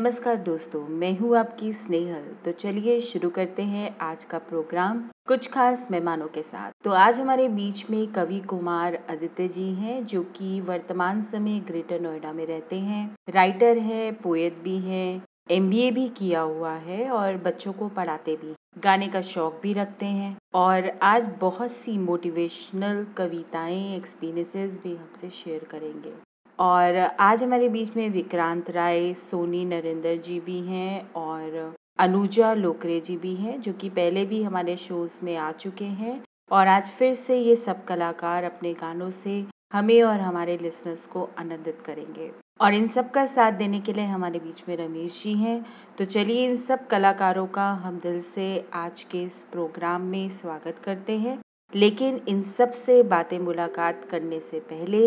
नमस्कार दोस्तों, मैं हूँ आपकी स्नेहल। तो चलिए शुरू करते हैं आज का प्रोग्राम कुछ खास मेहमानों के साथ। तो आज हमारे बीच में कवि कुमार आदित्य जी हैं, जो कि वर्तमान समय ग्रेटर नोएडा में रहते हैं। राइटर है, पोएट भी है, एमबीए भी किया हुआ है और बच्चों को पढ़ाते भी गाने का शौक भी रखते हैं और आज बहुत सी मोटिवेशनल कविताएँ एक्सपीरियंसेस भी हमसे शेयर करेंगे। और आज हमारे बीच में विक्रांत राय, सोनी नरेंद्र जी भी हैं और अनुजा लोकरे जी भी हैं, जो कि पहले भी हमारे शोज़ में आ चुके हैं। और आज फिर से ये सब कलाकार अपने गानों से हमें और हमारे लिसनर्स को आनंदित करेंगे। और इन सब का साथ देने के लिए हमारे बीच में रमेश जी हैं। तो चलिए इन सब कलाकारों का हम दिल से आज के इस प्रोग्राम में स्वागत करते हैं। लेकिन इन सबसे बातें मुलाकात करने से पहले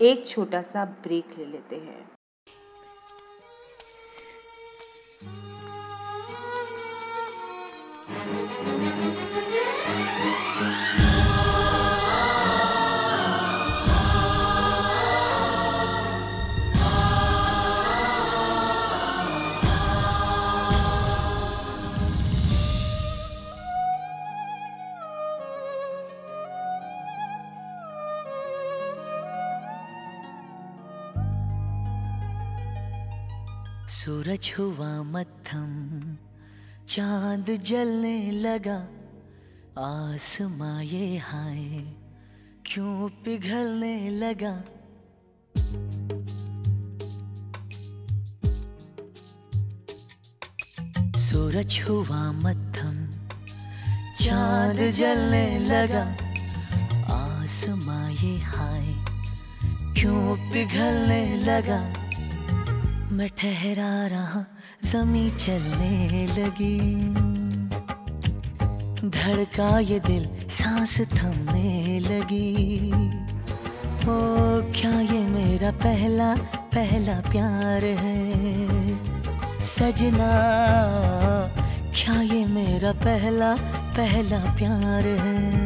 एक छोटा सा ब्रेक ले लेते हैं। सूरज हुआ मत्थम चाँद जलने लगा, आसमां ये हाय, क्यों पिघलने लगा? सूरज हुआ मत्थम चाँद जलने लगा, आसमां ये हाय, क्यों पिघलने लगा? मैं ठहरा रहा, जमी चलने लगी। धड़का ये दिल, सांस थमने लगी। ओ, क्या ये मेरा पहला पहला प्यार है? सजना, क्या ये मेरा पहला पहला प्यार है?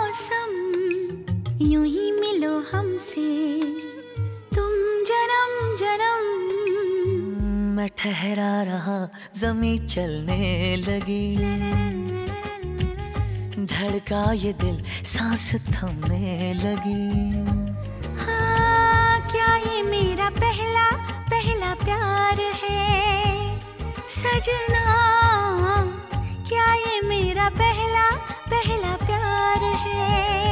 मैं ठहरा रहा जमी चलने लगी। धड़का ये दिल, सांस थमने लगी। हाँ क्या ये मेरा पहला पहला प्यार है? सजना, क्या ये मेरा पहला पहला प्यार है?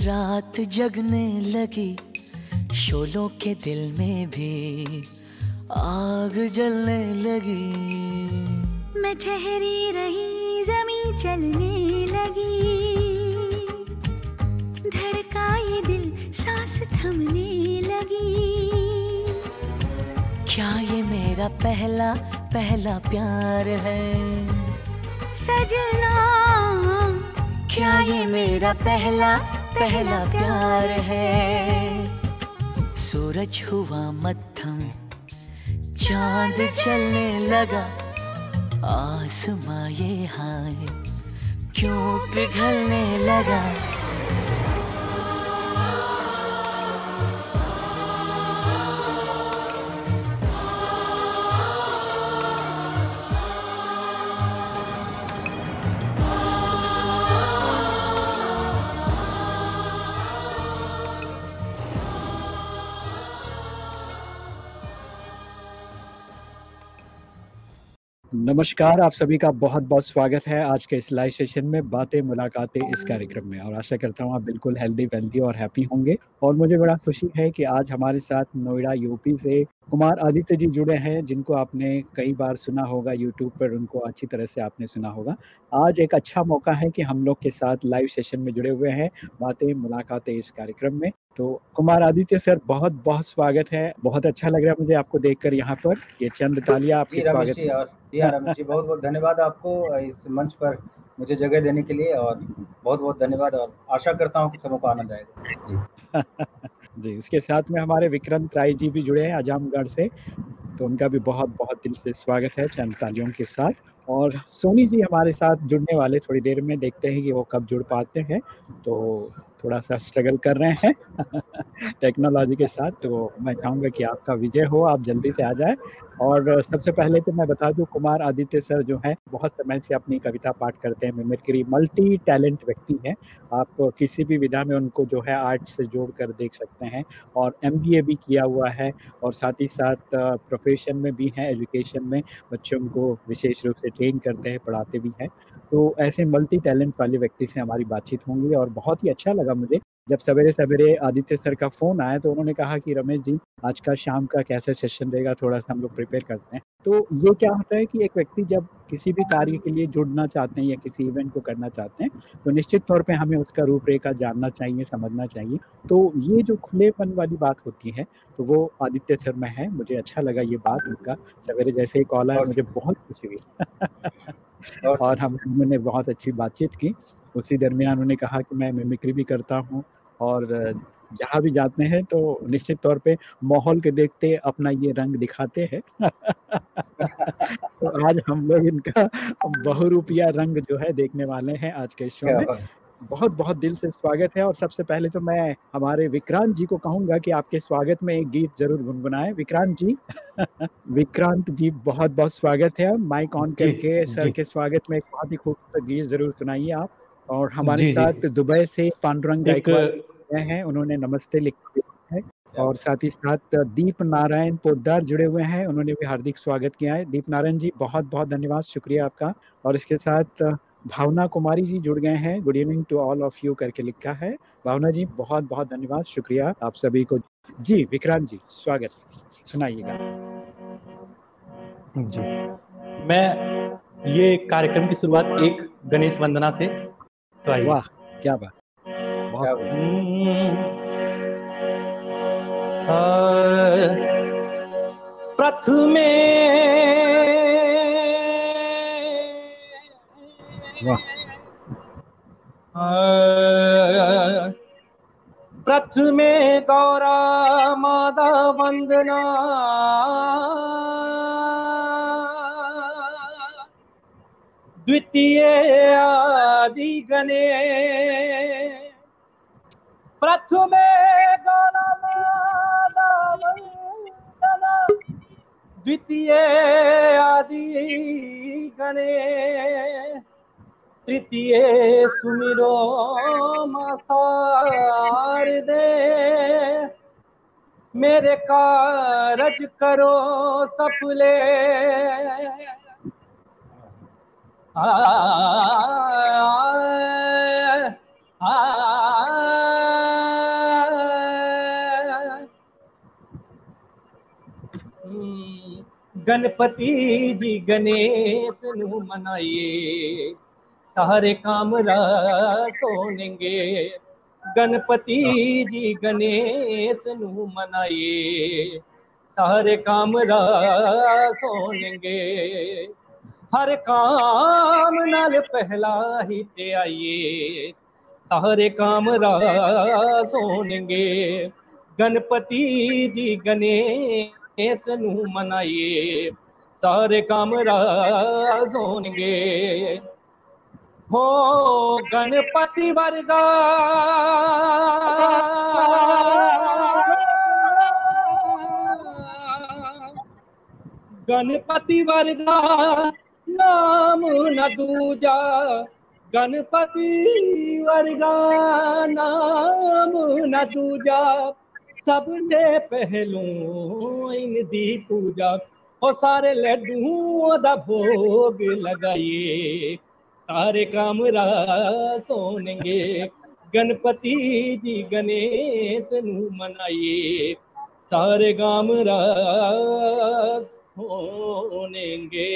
रात जगने लगी शोलों के दिल में भी आग जलने लगी। मैं ठहरी रही जमी चलने लगी। धड़का ये दिल सांस थमने लगी। क्या ये मेरा पहला पहला प्यार है? सजना क्या ये मेरा पहला पहला प्यार है। सूरज हुआ मध्यम चाँद चलने लगा आसमाए हाय क्यों पिघलने लगा? नमस्कार आप सभी का बहुत बहुत स्वागत है आज के इस लाइव सेशन में बातें मुलाकातें इस कार्यक्रम में। और आशा करता हूँ आप बिल्कुल हेल्दी वेल्दी और हैप्पी होंगे। और मुझे बड़ा खुशी है कि आज हमारे साथ नोएडा यूपी से कुमार आदित्य जी जुड़े हैं जिनको आपने कई बार सुना होगा यूट्यूब पर उनको अच्छी तरह से आपने सुना होगा। आज एक अच्छा मौका है कि हम लोग के साथ लाइव सेशन में जुड़े हुए हैं बातें मुलाकातें इस कार्यक्रम में। तो कुमार आदित्य सर बहुत बहुत स्वागत है। बहुत अच्छा लग रहा है मुझे आपको देखकर यहाँ पर। ये चंद तालिया आपके स्वागत और जी हाँ जी बहुत बहुत धन्यवाद आपको इस मंच पर मुझे जगह देने के लिए और बहुत बहुत धन्यवाद और आशा करता हूँ कि सबों को आनंद आएगा। जी जी इसके साथ में हमारे विक्रांत राय जी भी जुड़े हैं आजमगढ़ से तो उनका भी बहुत बहुत दिल से स्वागत है चंद तालियों के साथ। और सोनी जी हमारे साथ जुड़ने वाले, थोड़ी देर में देखते हैं कि वो कब जुड़ पाते हैं तो थोड़ा सा स्ट्रगल कर रहे हैं टेक्नोलॉजी के साथ तो मैं चाहूँगा कि आपका विजय हो, आप जल्दी से आ जाए। और सबसे पहले तो मैं बता दूँ, कुमार आदित्य सर जो है, बहुत समय से अपनी कविता पाठ करते हैं मिमिक्री मल्टी टैलेंट व्यक्ति हैं। आप किसी भी विधा में उनको जो है आर्ट से जोड़ कर देख सकते हैं और एमबीए भी किया हुआ है और साथ ही साथ प्रोफेशन में भी हैं एजुकेशन में बच्चों को विशेष रूप से ट्रेन करते हैं, पढ़ाते भी हैं। तो ऐसे मल्टी टैलेंट वाले व्यक्ति से हमारी बातचीत होंगी और बहुत ही अच्छा लगा मुझे। जब सवेरे सवेरे आदित्य सर का फ़ोन आया तो उन्होंने कहा कि रमेश जी आज का शाम का कैसा सेशन रहेगा? थोड़ा सा हम लोग प्रिपेयर करते हैं। तो ये क्या होता है कि एक व्यक्ति जब किसी भी कार्य के लिए जुड़ना चाहते हैं या किसी इवेंट को करना चाहते हैं तो निश्चित तौर पे हमें उसका रूपरेखा जानना चाहिए समझना चाहिए। तो ये जो खुलेपन वाली बात होती है तो वो आदित्य सर में है। मुझे अच्छा लगा ये बात उनका। सवेरे जैसे ही कॉल आया मुझे बहुत खुशी हुई। और हम उन्होंने बहुत अच्छी बातचीत की। उसी दरमियान उन्होंने कहा कि मैं मिमिक्री भी करता हूँ और जहाँ भी जाते हैं तो निश्चित तौर पे माहौल के देखते अपना ये रंग दिखाते हैं। तो आज हम लोग इनका बहुरूपिया रंग जो है देखने वाले हैं आज के शो में। बहुत बहुत दिल से स्वागत है। और सबसे पहले तो मैं हमारे विक्रांत जी को कहूँगा कि आपके स्वागत में एक गीत ज़रूर गुनगुनाएँ। विक्रांत जी? विक्रांत जी बहुत बहुत स्वागत है। माइक ऑन करके सर के स्वागत में एक बहुत ही खूबसूरत गीत ज़रूर सुनाइए आप। और हमारे जी, साथ दुबई से पांडुरंग गायकवाड़ हैं। उन्होंने नमस्ते लिखा है। और साथ ही साथ दीप नारायण पोदार जुड़े हुए हैं। उन्होंने भी हार्दिक स्वागत किया है। दीप नारायण जी बहुत बहुत धन्यवाद। शुक्रिया आपका। और इसके साथ भावना कुमारी जी जुड़ गए हैं। Good evening to all of you करके लिखा है। भावना जी बहुत बहुत धन्यवाद। शुक्रिया आप सभी को। जी विक्रांत जी स्वागत। सुनाइएगा। जी। मैं ये कार्यक्रम की शुरुआत एक गणेश वंदना से तो वाह क्या बात। बहुत प्रथमे गौरा मादा वंदना द्वितीय आदि गणे। प्रथमे द्वितीय आदि गणे। तृतीय सुमिरो मासार दे मेरे कारज करो आ, गणपति जी गणेश मनाइए सारे काम सोनेंगे गणपति जी गणेश नु मनाइए। सारे काम सोनेंगे हर काम नाल पहला ही ते आइए। सारे काम सोनेंगे गणपति जी गणेश नु मनाइए। सारे काम सोनेंगे हो गणपति वर्गा। गणपति वर्गा, नाम न दूजा। गणपति वर्गा, नाम न दूजा। सबसे पहलू इन दी पूजा। ओ सारे लड्डू दा भोग लगाइए। सारे काम सोनेंगे गणपति जी गणेश नु मनाइए। सारे काम रास होनेंगे।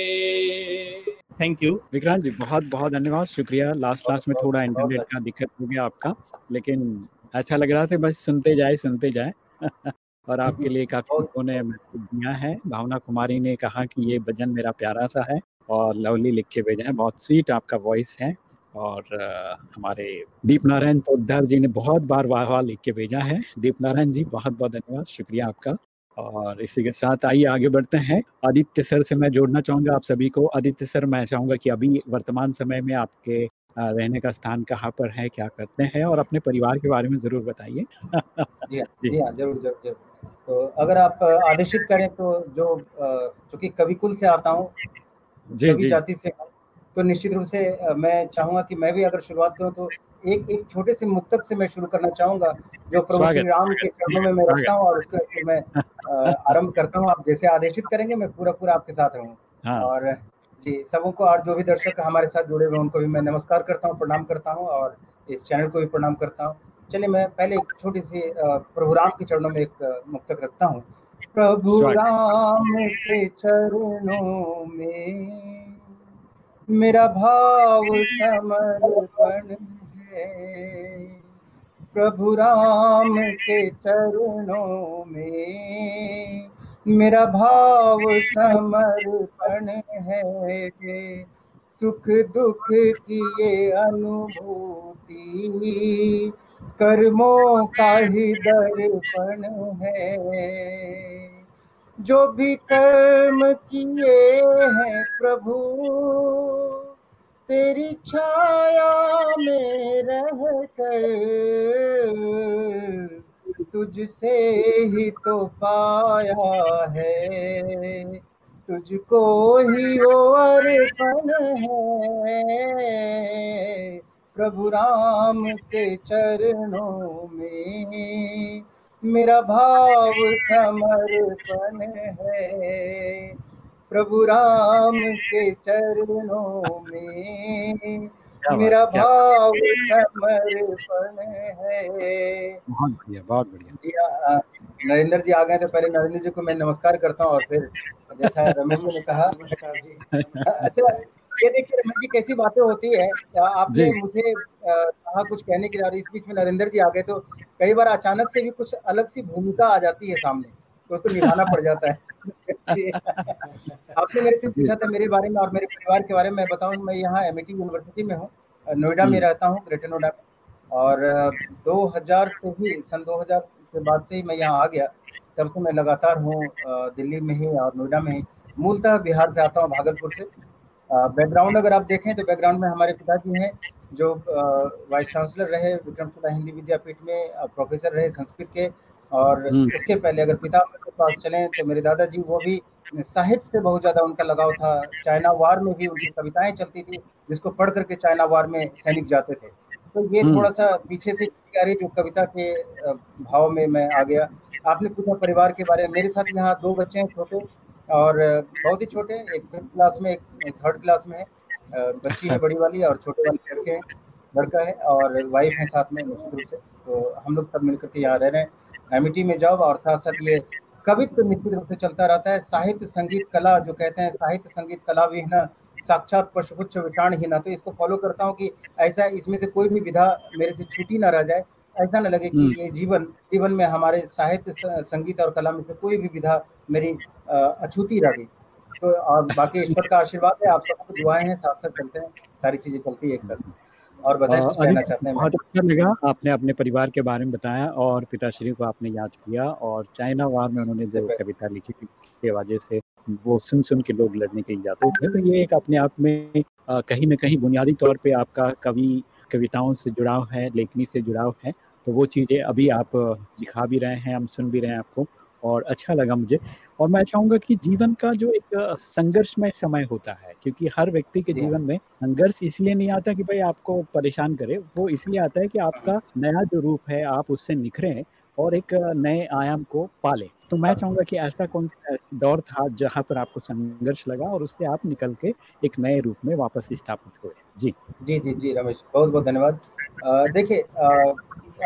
थैंक यू विक्रांत जी बहुत बहुत धन्यवाद। शुक्रिया। लास्ट लास्ट में थोड़ा इंटरनेट का दिक्कत हो गया आपका लेकिन अच्छा लग रहा था बस सुनते जाए सुनते जाए। और आपके लिए काफ़ी लोगों ने दिया है। भावना कुमारी ने कहा कि ये भजन मेरा प्यारा सा है। और लवली लिख के भेजा है। बहुत स्वीट आपका वॉइस है और आ, हमारे दीप नारायण पोदार जी ने बहुत बार वाह वाह लिख के भेजा है। दीप नारायण जी बहुत बहुत धन्यवाद। शुक्रिया आपका। और इसी के साथ आइए आगे बढ़ते हैं। आदित्य सर से मैं जोड़ना चाहूँगा आप सभी को। आदित्य सर मैं चाहूँगा कि अभी वर्तमान समय में आपके रहने का स्थान कहाँ पर है क्या करते हैं? और अपने परिवार के बारे में ज़रूर बताइए। जी जी हाँ ज़रूर ज़रूर ज़रूर। तो अगर आप आदेशित करें तो जो चूँकि कवि कुल से आता हूँ जी जी। जाति से तो निश्चित रूप से मैं चाहूँगा कि मैं भी अगर शुरुआत करूँ तो एक एक छोटे से मुक्तक से मैं शुरू करना चाहूँगा जो प्रभु श्री राम के चरणों में मैं रखता हूँ और उसके मैं आरंभ करता हूँ। आप जैसे आदेशित करेंगे मैं पूरा पूरा आपके साथ रहूँ हाँ। और जी सबों को और जो भी दर्शक हमारे साथ जुड़े हुए उनको भी मैं नमस्कार करता हूँ प्रणाम करता हूँ और इस चैनल को भी प्रणाम करता हूँ। चलिए मैं पहले एक छोटी सी प्रभु राम के चरणों में एक मुक्तक रखता हूँ। प्रभु राम के चरणों में मेरा भाव समर्पण है। प्रभु राम के चरणों में मेरा भाव समर्पण है। सुख दुख की ये अनुभूति कर्मों का ही दर्पण है। जो भी कर्म किए हैं प्रभु, तेरी छाया में रह कर तुझसे ही तो पाया है। तुझको ही वो अर्पण है। प्रभु राम के चरणों में मेरा भाव समर्पण है। प्रभु राम के चरणों में मेरा भाव समर्पण है। बहुत बढ़िया बहुत बढ़िया। नरेंद्र जी आ गए तो पहले। नरेंद्र जी को मैं नमस्कार करता हूँ और फिर जैसा रमेश जी ने कहा अच्छा ये देखिए रमेश जी कैसी बातें होती है। आपने मुझे कहा कुछ कहने के लिए इस बीच में नरेंद्र जी आ गए तो कई बार अचानक से भी कुछ अलग सी भूमिका आ जाती है सामने तो उसको निभाना पड़ जाता है। आपने मेरे से पूछा था मेरे बारे में और मेरे परिवार के बारे में बताऊँ मैं यहाँ एम यूनिवर्सिटी में हूँ नोएडा में रहता हूँ ग्रेटर नोएडा में। और 2000 से ही सन 2000 के बाद से ही मैं यहाँ आ गया तब से मैं लगातार हूँ दिल्ली में ही और नोएडा में ही। मूलतः बिहार से आता हूँ भागलपुर से। बैकग्राउंड अगर आप देखें तो बैकग्राउंड में हमारे पिताजी हैं जो वाइस चांसलर रहे विक्रमशिला हिंदी विद्यापीठ में प्रोफेसर रहे संस्कृत के और हम्म। उसके पहले अगर पिता के पास चले तो मेरे दादाजी वो भी साहित्य से बहुत ज़्यादा उनका लगाव था चाइना वार में भी उनकी कविताएँ चलती थी जिसको पढ़ करके चाइना वार में सैनिक जाते थे तो ये हम्म। थोड़ा सा पीछे से आ रही जो कविता के भाव में मैं आ गया आपने पूछा परिवार के बारे में मेरे साथ यहाँ दो बच्चे हैं छोटे और बहुत ही छोटे एक फिफ्थ क्लास में, एक थर्ड क्लास में है। बच्ची है, बड़ी वाली और छोटे वाले लड़के हैं। लड़का है और वाइफ है साथ में, निश्चित रूप से। तो हम लोग सब मिलकर के यहाँ रह रहे हैं। एमिटी में जॉब और साथ साथ ये कवित्व निश्चित रूप से चलता रहता है। साहित्य संगीत कला जो कहते हैं, साहित्य संगीत कला भी ना, साक्षात पशुपुच्छ विटाण ही ना। तो इसको फॉलो करता हूँ कि ऐसा इसमें से कोई भी विधा मेरे से छूटी ना रह जाए। ऐसा न लगे कि हम्म। ये जीवन जीवन में हमारे साहित्य संगीत और कला में से कोई भी विधा मेरी अछूती रह गई। तो और बाकी ईश्वर का आशीर्वाद है आप सबको दुआएँ हैं साथ साथ चलते हैं सारी चीज़ें चलती है एक साथ। और बताएँ कुछ कहना चाहते हैं? बहुत अच्छा लगा आपने अपने परिवार के बारे में बताया और पिताश्री को आपने याद किया और चाइना वार में उन्होंने जो कविता लिखी थी उसके वजह से वो सुन सुन के लोग लड़ने के लिए जाते थे। तो ये एक अपने आप में कहीं ना कहीं बुनियादी तौर पे आपका कवि कविताओं से जुड़ाव है लेखनी से जुड़ाव है तो वो चीज़ें अभी आप दिखा भी रहे हैं हम सुन भी रहे हैं आपको और अच्छा लगा मुझे। और मैं चाहूँगा कि जीवन का जो एक संघर्षमय समय होता है क्योंकि हर व्यक्ति के जीवन में संघर्ष इसलिए नहीं आता कि भाई आपको परेशान करे वो इसलिए आता है कि आपका नया जो रूप है आप उससे निखरें और एक नए आयाम को पाले। तो मैं चाहूँगा कि ऐसा कौन सा दौर था जहाँ पर आपको संघर्ष लगा और उससे आप निकल के एक नए रूप में वापस स्थापित हुए? जी। जी जी जी रमेश बहुत बहुत धन्यवाद देखिए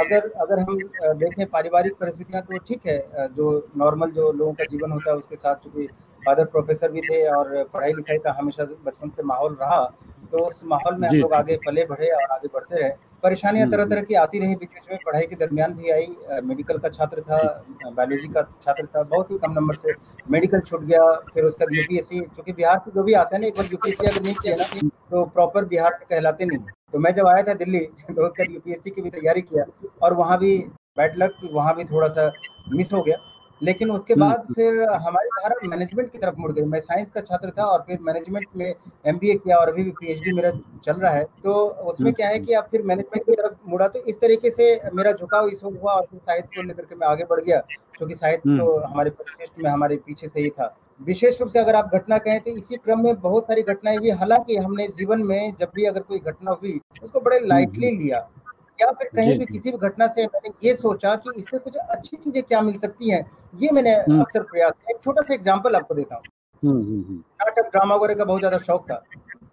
अगर अगर हम देखें पारिवारिक परिस्थितियाँ तो ठीक है जो नॉर्मल जो लोगों का जीवन होता है उसके साथ चूँकि फादर प्रोफेसर भी थे और पढ़ाई लिखाई का हमेशा बचपन से माहौल रहा तो उस माहौल में हम लोग आगे पले बढ़े और आगे बढ़ते रहे। परेशानियाँ हम्म, तरह तरह की आती रही बीच बीच में। पढ़ाई के दरमियान भी आई मेडिकल का छात्र था बायोलॉजी का छात्र था बहुत ही कम नंबर से मेडिकल छूट गया। फिर उसका यूपीएससी क्योंकि बिहार से जो भी आता है ना एक बार यूपीएससी अगर नहीं किया ना तो प्रॉपर बिहार के कहलाते नहीं तो मैं जब आया था दिल्ली तो उसका यूपीएससी की भी तैयारी किया और वहाँ भी बैड लक वहाँ भी थोड़ा सा मिस हो गया। लेकिन उसके हम्म, बाद फिर हमारी धारा मैनेजमेंट की तरफ़ मुड़ गई। मैं साइंस का छात्र था और फिर मैनेजमेंट में एमबीए किया और अभी भी पीएचडी मेरा चल रहा है। तो उसमें हम्म, क्या है कि आप फिर मैनेजमेंट की तरफ़ मुड़ा तो इस तरीके से मेरा झुकाव इस हुआ और फिर साहित्य को लेकर के मैं आगे बढ़ गया क्योंकि साहित्य हम्म। तो हमारे में हमारे पीछे से ही था। विशेष रूप से अगर आप घटना कहें तो इसी क्रम में बहुत सारी घटनाएँ हुई। हालाँकि हमने जीवन में जब भी अगर कोई घटना हुई उसको बड़े लाइटली लिया। या फिर कहीं भी किसी भी घटना से मैंने ये सोचा कि इससे कुछ अच्छी चीज़ें क्या मिल सकती हैं ये मैंने हम्म। अक्सर प्रयास किया। एक छोटा सा एग्ज़ाम्पल आपको देता हूँ। हम्म, हम्म। नाटक ड्रामा वगैरह का बहुत ज़्यादा शौक था।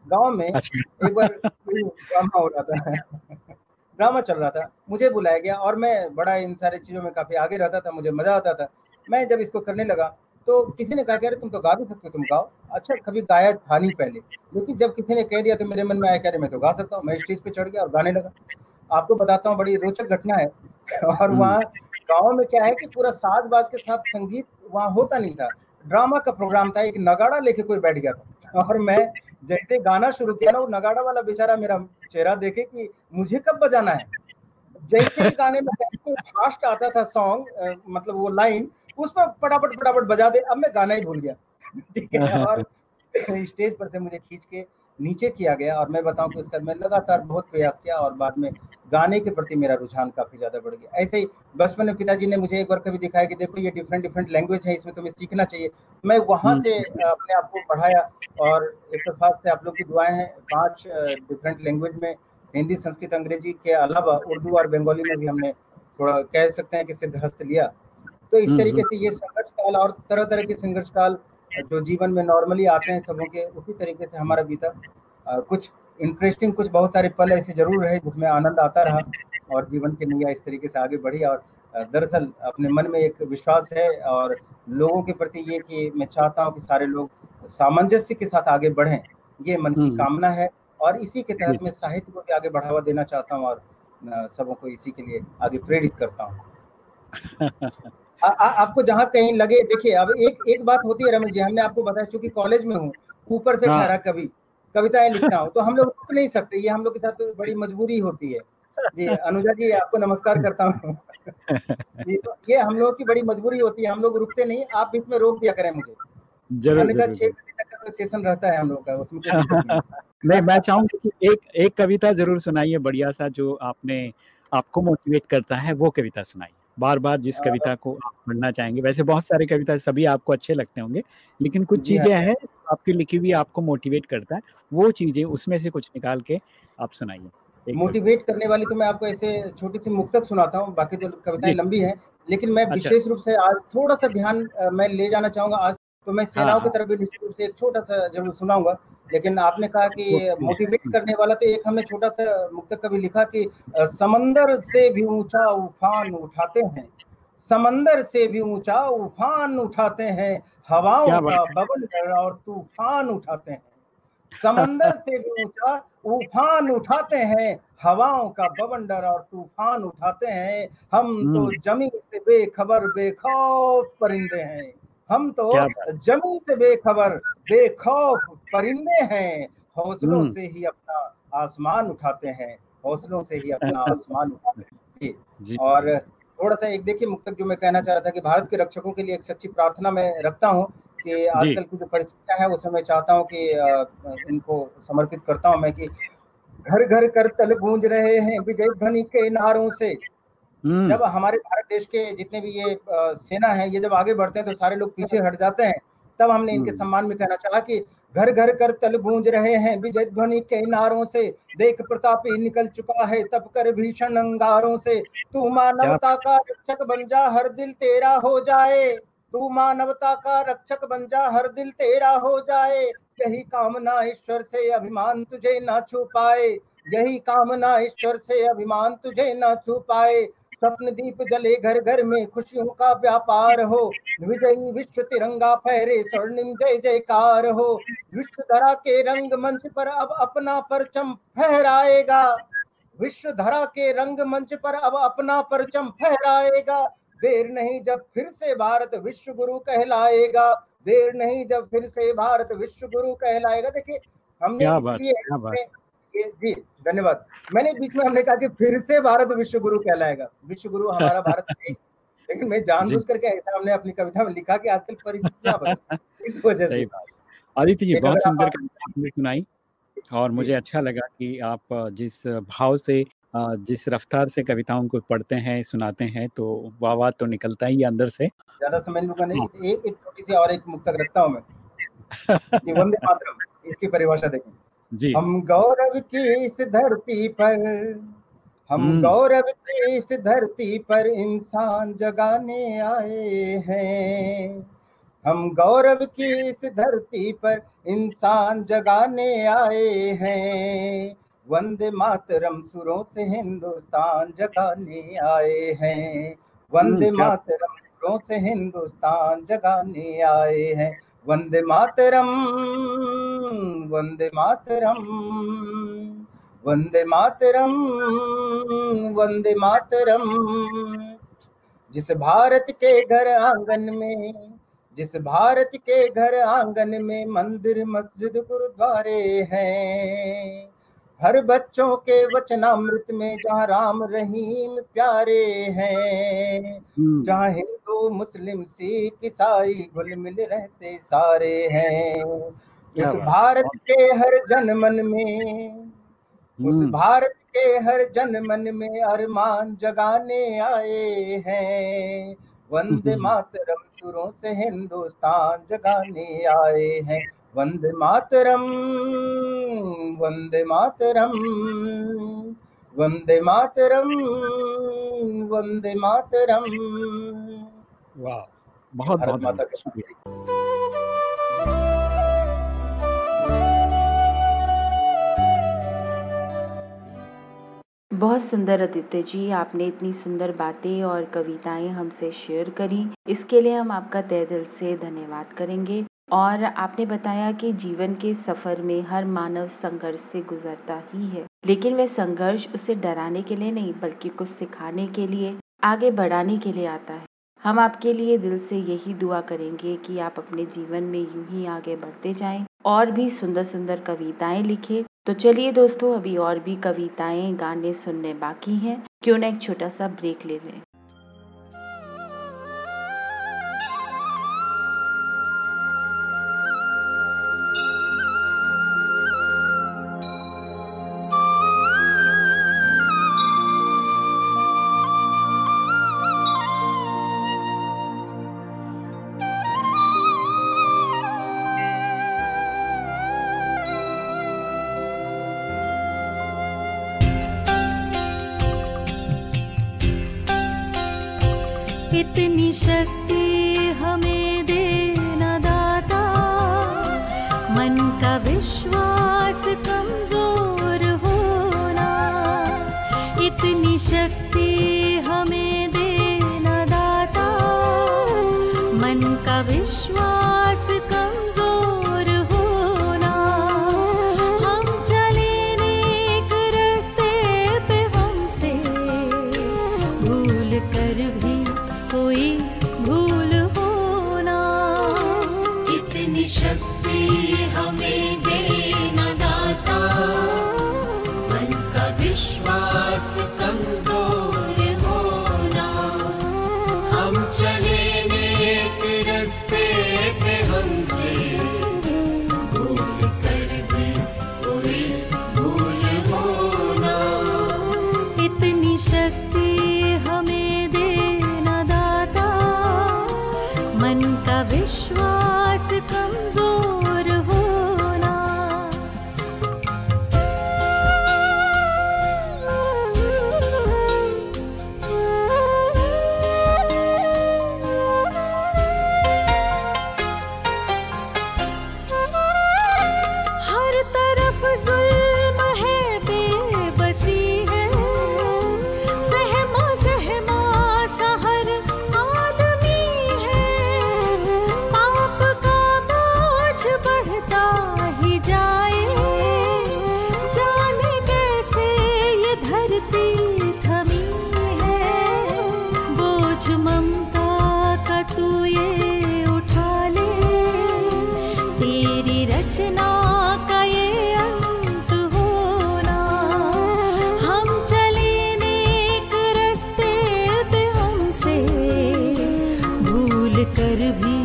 गाँव में अच्छा। एक बार ड्रामा हो रहा था। ड्रामा चल रहा था। मुझे बुलाया गया और मैं बड़ा इन सारी चीज़ों में काफ़ी आगे रहता था मुझे मज़ा आता था। मैं जब इसको करने लगा तो किसी ने कहा कि अरे तुम तो गा भी सकते हो तुम गाओ। अच्छा कभी गाया था नहीं पहले। लेकिन जब किसी ने कह दिया तो मेरे मन में आया कह रहे मैं तो गा सकता हूँ। मैं स्टेज पे चढ़ गया और गाने लगा। आपको बताता हूँ बड़ी रोचक घटना है। और हम्म। वहाँ गाँव में क्या है कि पूरा साज बाज के साथ संगीत वहाँ होता नहीं था। ड्रामा का प्रोग्राम था एक नगाड़ा लेके कोई बैठ गया था। और मैं जैसे गाना शुरू किया ना वो नगाड़ा वाला बेचारा मेरा चेहरा देखे कि मुझे कब बजाना है? जैसे ही गाने में फास्ट आता था सॉन्ग मतलब वो लाइन उस पर फटाफट फटाफट बजा दे अब मैं गाना ही भूल गया। ठीक है। और स्टेज पर से मुझे खींच के नीचे किया गया और मैं बताऊँ कि उसका मैं लगातार बहुत प्रयास किया और बाद में गाने के प्रति मेरा रुझान काफ़ी ज़्यादा बढ़ गया। ऐसे ही बचपन में पिताजी ने मुझे एक बार कभी दिखाया कि देखो ये डिफरेंट डिफरेंट लैंग्वेज है इसमें तुम्हें सीखना चाहिए। मैं वहाँ से अपने आप को पढ़ाया और इतफाक से आप लोग की दुआएँ हैं पाँच डिफरेंट लैंग्वेज में हिंदी संस्कृत अंग्रेज़ी के अलावा उर्दू और बंगाली में भी हमने थोड़ा कह सकते हैं कि सिद्धहस्त लिया। तो इस तरीके से ये संघर्ष काल और तरह तरह के संघर्ष काल जो जीवन में नॉर्मली आते हैं सबों के उसी तरीके से हमारा बीता कुछ इंटरेस्टिंग कुछ बहुत सारे पल ऐसे ज़रूर रहे जिसमें आनंद आता रहा और जीवन की नैया इस तरीके से आगे बढ़ी और दरअसल अपने मन में एक विश्वास है और लोगों के प्रति ये कि मैं चाहता हूँ कि सारे लोग सामंजस्य के साथ आगे बढ़ें ये मन की कामना है और इसी के तहत मैं साहित्य को भी आगे बढ़ावा देना चाहता हूँ और सबों को इसी के लिए आगे प्रेरित करता हूँ। आ, आ, आपको जहाँ कहीं लगे देखिए अब एक एक बात होती है रमेश जी हमने आपको बताया चूँकि कॉलेज में हूँ ऊपर से ठहरा कवि कविताएँ लिखता हूँ तो हम लोग रुक नहीं सकते ये हम लोग के साथ तो बड़ी मजबूरी होती है। जी अनुजा जी आपको नमस्कार करता हूँ। तो ये हम लोग की बड़ी मजबूरी होती है हम लोग रुकते नहीं आप बीच में रोक दिया करें मुझे। ज़रूर छह सेशन रहता है हम लोग का उसमें नहीं मैं चाहूँगा कि एक एक कविता ज़रूर सुनाइए बढ़िया सा जो आपने आपको मोटिवेट करता है वो कविता सुनाइए। बार बार जिस हाँ। कविता को आप पढ़ना चाहेंगे वैसे बहुत सारे कविता सभी आपको अच्छे लगते होंगे लेकिन कुछ हाँ। चीज़ें हैं आपकी लिखी हुई आपको मोटिवेट करता है वो चीज़ें उसमें से कुछ निकाल के आप सुनाइए मोटिवेट करने वाली तो मैं आपको ऐसे छोटी सी मुक्तक सुनाता हूँ बाकी तो कविताएँ लंबी है लेकिन मैं अच्छा। विशेष रूप से आज थोड़ा सा ध्यान मैं ले जाना चाहूँगा आज तो मैं सेनाओं की हाँ। तरफ़ भी निश्चित रूप से एक छोटा सा ज़रूर सुनाऊँगा लेकिन आपने कहा कि मोटिवेट करने वाला तो एक हमने छोटा सा मुक्त कभी लिखा कि समंदर से भी ऊँचा उफान उठाते हैं। समंदर से भी ऊँचा उफान उठाते हैं। हवाओं का बबल और तूफ़ान उठाते हैं। समंदर से भी ऊँचा उफान उठाते हैं। हवाओं का बवंडर और तूफ़ान उठाते हैं। हम तो हम्म। ज़मीन से बेखबर बेखौफ परिंदे हैं। हम तो। ज़मीन से बेखबर बेखौफ परिंदे हैं। हौसलों हम्म। से ही अपना आसमान उठाते हैं। हौसलों से ही अपना आसमान उठाते हैं। जी। और थोड़ा सा एक देखिए मुक्तक जो मैं कहना चाह रहा था कि भारत के रक्षकों के लिए एक सच्ची प्रार्थना मैं रखता हूँ कि आजकल की जो परिस्थितियाँ हैं उसमें मैं चाहता हूँ कि इनको समर्पित करता हूँ मैं कि घर घर कर तल गूंज रहे हैं विजय ध्वनि के नारों से। जब हमारे भारत देश के जितने भी ये सेना है ये जब आगे बढ़ते हैं तो सारे लोग पीछे हट जाते हैं। तब हमने इनके हम्म। सम्मान में कहना चाहा कि घर घर कर तल गूंज रहे हैं विजय ध्वनि के नारों से। देख प्रतापी निकल चुका है तब कर भीषण अंगारों से। तू मानवता का रक्षक बन जा हर दिल तेरा हो जाए। तू मानवता का रक्षक बन जा हर दिल तेरा हो जाए। यही कामना ईश्वर से अभिमान तुझे ना छू पाए। यही कामना ईश्वर से अभिमान तुझे ना छू पाए। स्वप्न दीप जले घर घर में खुशियों का व्यापार हो। विजयी विश्व तिरंगा फहरे स्वर्णिम जय जयकार हो। विश्व धरा के रंग मंच पर अब अपना परचम फहराएगा। विश्व धरा के रंग मंच पर अब अपना परचम फहराएगा। देर नहीं जब फिर से भारत विश्व गुरु कहलाएगा। देर नहीं जब फिर से भारत विश्व गुरु कहलाएगा। देखिए हमने क्या बात इसलिए जी धन्यवाद। मैंने बीच में हमने कहा कि फिर से भारत विश्व गुरु कहलाएगा। विश्व गुरु हमारा भारत नहीं लेकिन मैं जानबूझ करके ऐसा हमने अपनी कविता में लिखा कि आजकल परिस्थितियाँ बदल इस वजह से आदित्य जी बहुत सुंदर कविता आपने सुनाई और मुझे अच्छा लगा कि आप जिस भाव से जिस रफ्तार से कविताओं को पढ़ते हैं सुनाते हैं तो वाह वाह तो निकलता ही अंदर से। ज़्यादा लूँगा नहीं एक एक छोटी सी और एक मुक्तक रखता हूँ मैं। वंदे मातरम इसकी परिभाषा देखें। जी। हम गौरव की इस धरती पर हम हम्म। गौरव की इस धरती पर इंसान जगाने आए हैं। हम गौरव की इस धरती पर इंसान जगाने आए हैं। वंदे मातरम सुरों से हिंदुस्तान जगाने आए हैं। वंदे हम्म, मातरम सुरों से हिंदुस्तान जगाने आए हैं। वंदे मातरम वंदे मातरम वंदे मातरम वंदे मातरम। जिस भारत के घर आँगन में, जिस भारत के घर आँगन में मंदिर, मस्जिद, गुरुद्वारे हैं हर बच्चों के वचनामृत में जहाँ राम रहीम प्यारे हैं हम्म, जहाँ हिंदू मुस्लिम सिख ईसाई घुल मिल रहते सारे हैं। उस भारत के हर जन मन में उस हम्म, भारत के हर जन मन में अरमान जगाने आए हैं। वंदे हम्म। मातरम सुरों से हिंदुस्तान जगाने आए हैं। वंदे मातरम वंदे मातरम वंदे मातरम वंदे मातरम। वाह बहुत बहुत माता के शुक्रिया। बहुत सुंदर आदित्य जी आपने इतनी सुंदर बातें और कविताएँ हमसे शेयर करी। इसके लिए हम आपका तहे दिल से धन्यवाद करेंगे। और आपने बताया कि जीवन के सफ़र में हर मानव संघर्ष से गुजरता ही है। लेकिन वह संघर्ष उसे डराने के लिए नहीं, बल्कि कुछ सिखाने के लिए, आगे बढ़ाने के लिए आता है। हम आपके लिए दिल से यही दुआ करेंगे कि आप अपने जीवन में यूँ ही आगे बढ़ते जाएँ और भी सुंदर सुंदर कविताएँ लिखें। तो चलिए दोस्तों, अभी और भी कविताएँ, गाने सुनने बाकी हैं। क्यों ना एक छोटा सा ब्रेक ले लें। शक्ति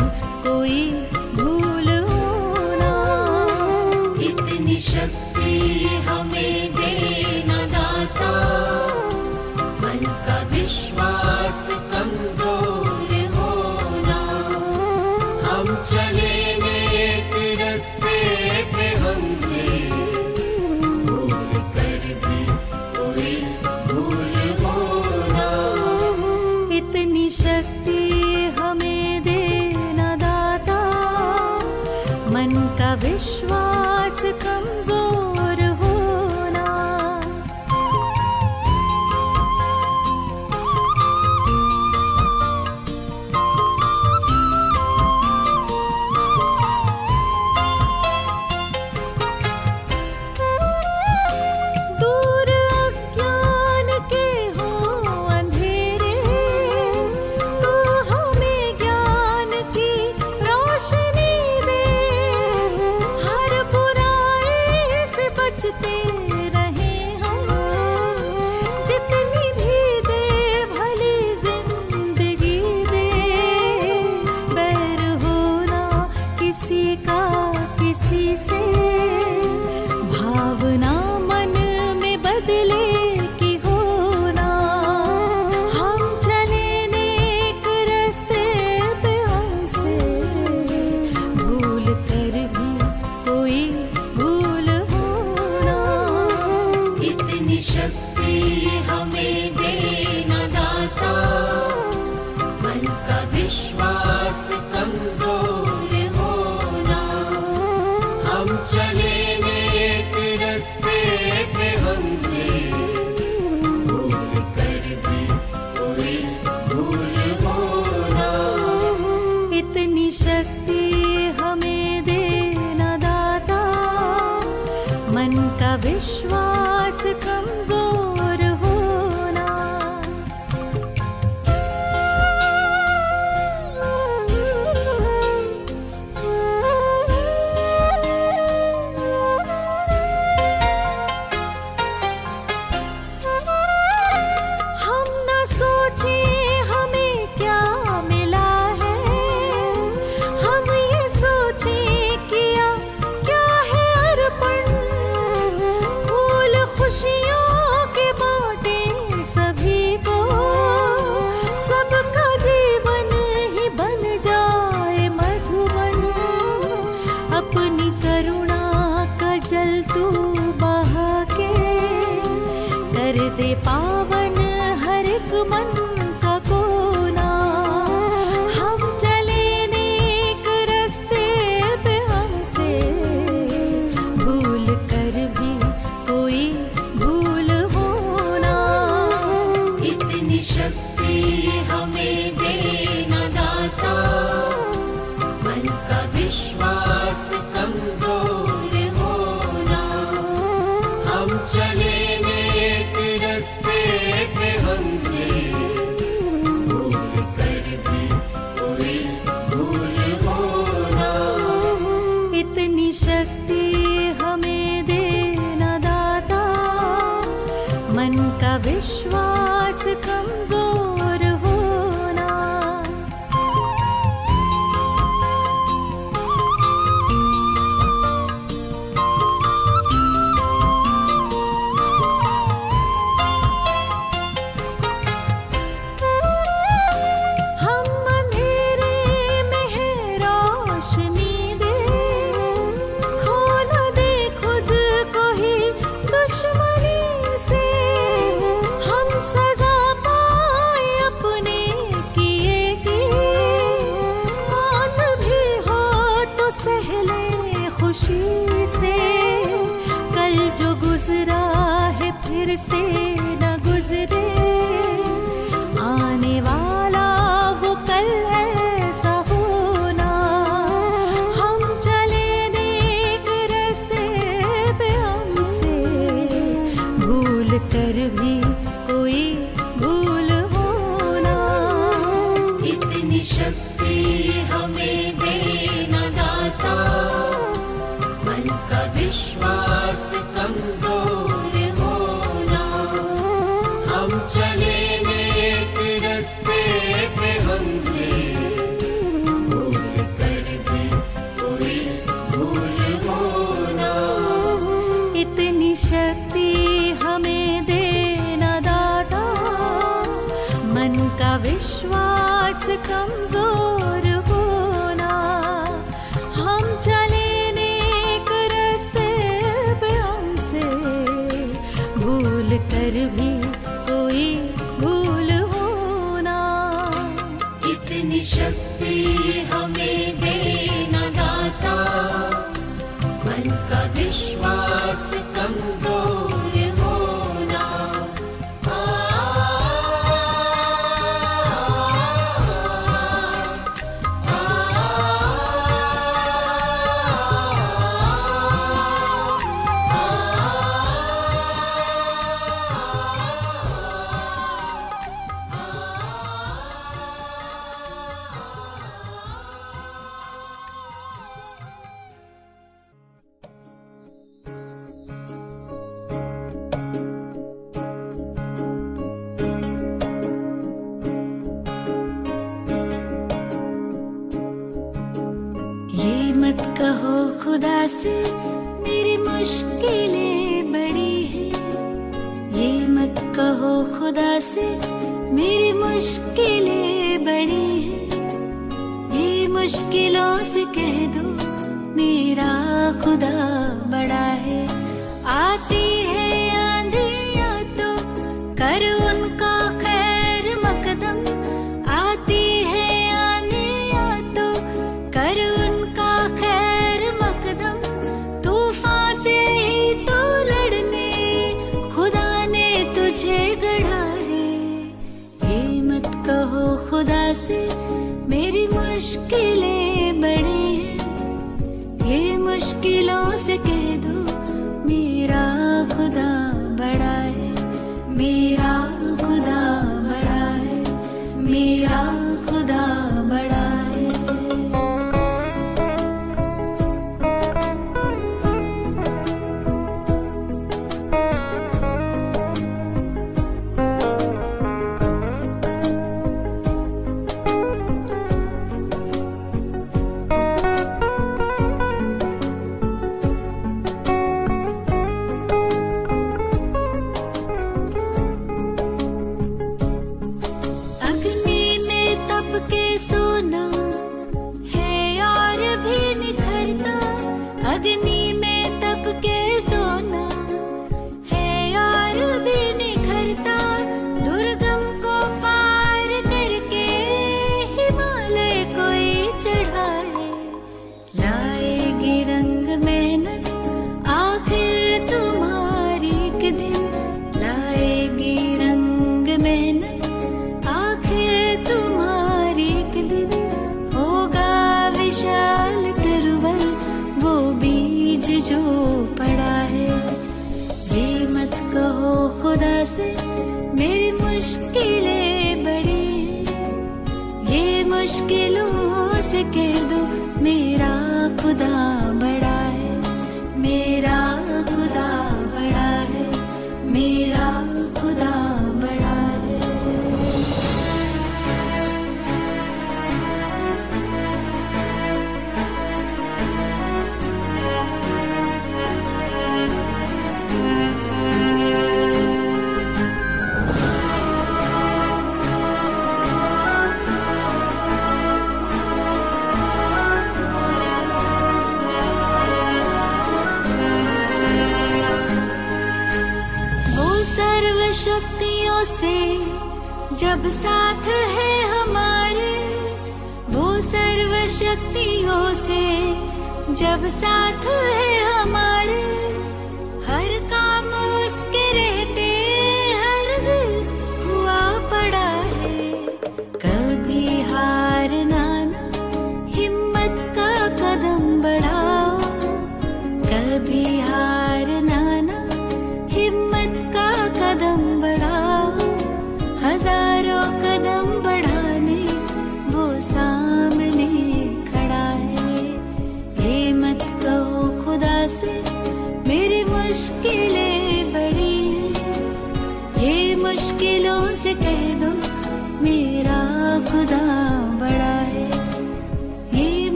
कर भी with you. से कह दो मेरा खुदा बड़ा है मेरा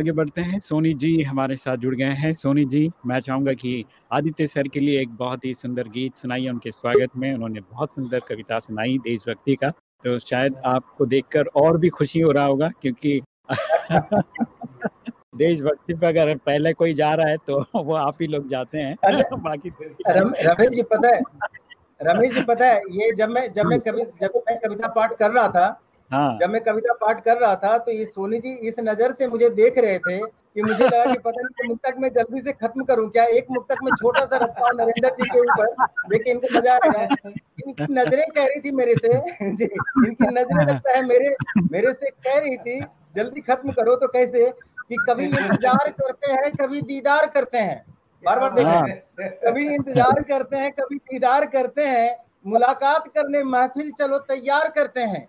आगे बढ़ते हैं। सोनी जी हमारे साथ जुड़ गए हैं। सोनी जी मैं चाहूँगा कि आदित्य सर के लिए एक बहुत ही सुंदर गीत सुनाइए। उनके स्वागत में उन्होंने बहुत सुंदर कविता सुनाई देशभक्ति का। तो शायद आपको देखकर और भी खुशी हो रहा होगा क्योंकि देशभक्ति पे अगर पहले कोई जा रहा है तो वो आप ही लोग जाते हैं। बाकी रमेश जी पता है रमेश जी पता है ये जब मैं जब मैं कवि जब मैं कविता पाठ कर रहा था हाँ। जब मैं कविता पाठ कर रहा था तो ये सोनी जी इस नज़र से मुझे देख रहे थे कि मुझे लगा कि पता नहीं मुक्तक मैं जल्दी से खत्म करूँ। क्या एक मुक्तक में छोटा सा रखता हूँ नरेंद्र जी के ऊपर? देखिए इनको मज़ा आ रहा है। इनकी नज़रें कह रही थी मेरे से। जी इनकी नज़रें लगता है मेरे मेरे से कह रही थी जल्दी खत्म करो तो कैसे? कि कभी इंतज़ार करते हैं कभी दीदार करते हैं। बार बार देखें कभी इंतज़ार करते हैं कभी दीदार करते हैं। मुलाकात करने महफिल चलो तैयार करते हैं।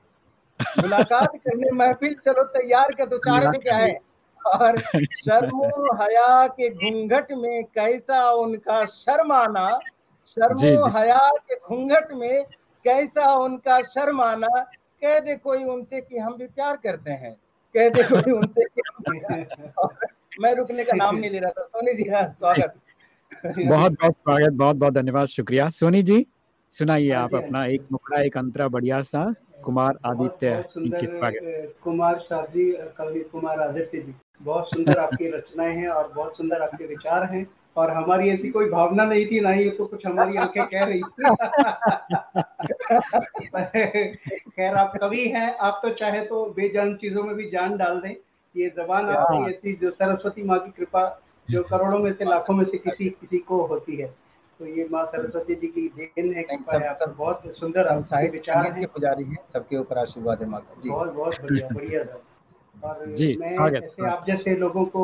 मुलाकात करने महफिल चलो तैयार कर दो चाह रहे क्या है और शर्मो हया के घूंघट में कैसा उनका शर्माना शर्मो। हया के घूंघट में कैसा उनका शर्माना कह दे कोई उनसे कि हम भी प्यार करते हैं। कह दे कोई उनसे कि मैं रुकने का नाम नहीं ले रहा था। सोनी जी हाँ स्वागत। बहुत बहुत स्वागत बहुत बहुत धन्यवाद शुक्रिया। सोनी जी सुनाइए हाँ आप हाँ अपना एक मुखड़ा एक अंतरा बढ़िया सा। कुमार आदित्य जी स्वागत। कुमार शाह जी कवि कुमार आदित्य जी। बहुत सुंदर आपकी रचनाएँ हैं और बहुत सुंदर आपके विचार हैं और हमारी ऐसी कोई भावना नहीं थी ना ही तो कुछ हमारी आँखें कह रही थी। खैर आप कवि हैं आप तो चाहे तो बेजान चीज़ों में भी जान डाल दें। ये जबान आपकी ऐसी जो सरस्वती माँ की कृपा जो करोड़ों में से लाखों में से किसी किसी को होती है। तो ये माँ सरस्वती जी की देन है है आपका। बहुत सुंदर साहित्य विचार के पुजारी हैं सबके ऊपर आशीर्वाद है माँ का। जी। बहुत बहुत बढ़िया बढ़िया था। और जी, मैं स्वागत। आप जैसे लोगों को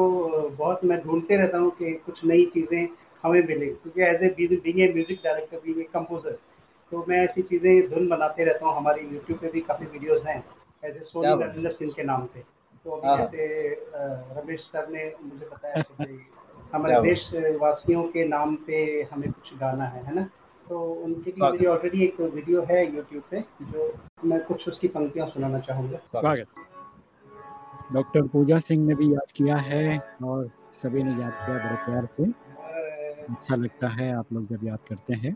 बहुत मैं ढूंढते रहता हूँ कि कुछ नई चीज़ें हमें मिले। क्योंकि as a being a music director being a composer तो मैं ऐसी चीज़ें धुन बनाते रहता हूँ। हमारे यूट्यूब पे भी काफ़ी वीडियोस हैं ऐसे सोनी क्या सिंह के नाम पे। तो अभी हाँ। जैसे रमेश सर ने मुझे बताया हमारे। देशवासियों के नाम पे हमें कुछ गाना है है ना? तो उनके लिए मेरी ऑलरेडी एक वीडियो है यूट्यूब पे जो मैं कुछ उसकी पंक्तियाँ सुनाना चाहूँगा। स्वागत। डॉक्टर पूजा सिंह ने भी याद किया है और सभी ने याद किया बड़े प्यार से। अच्छा लगता है आप लोग जब याद करते हैं।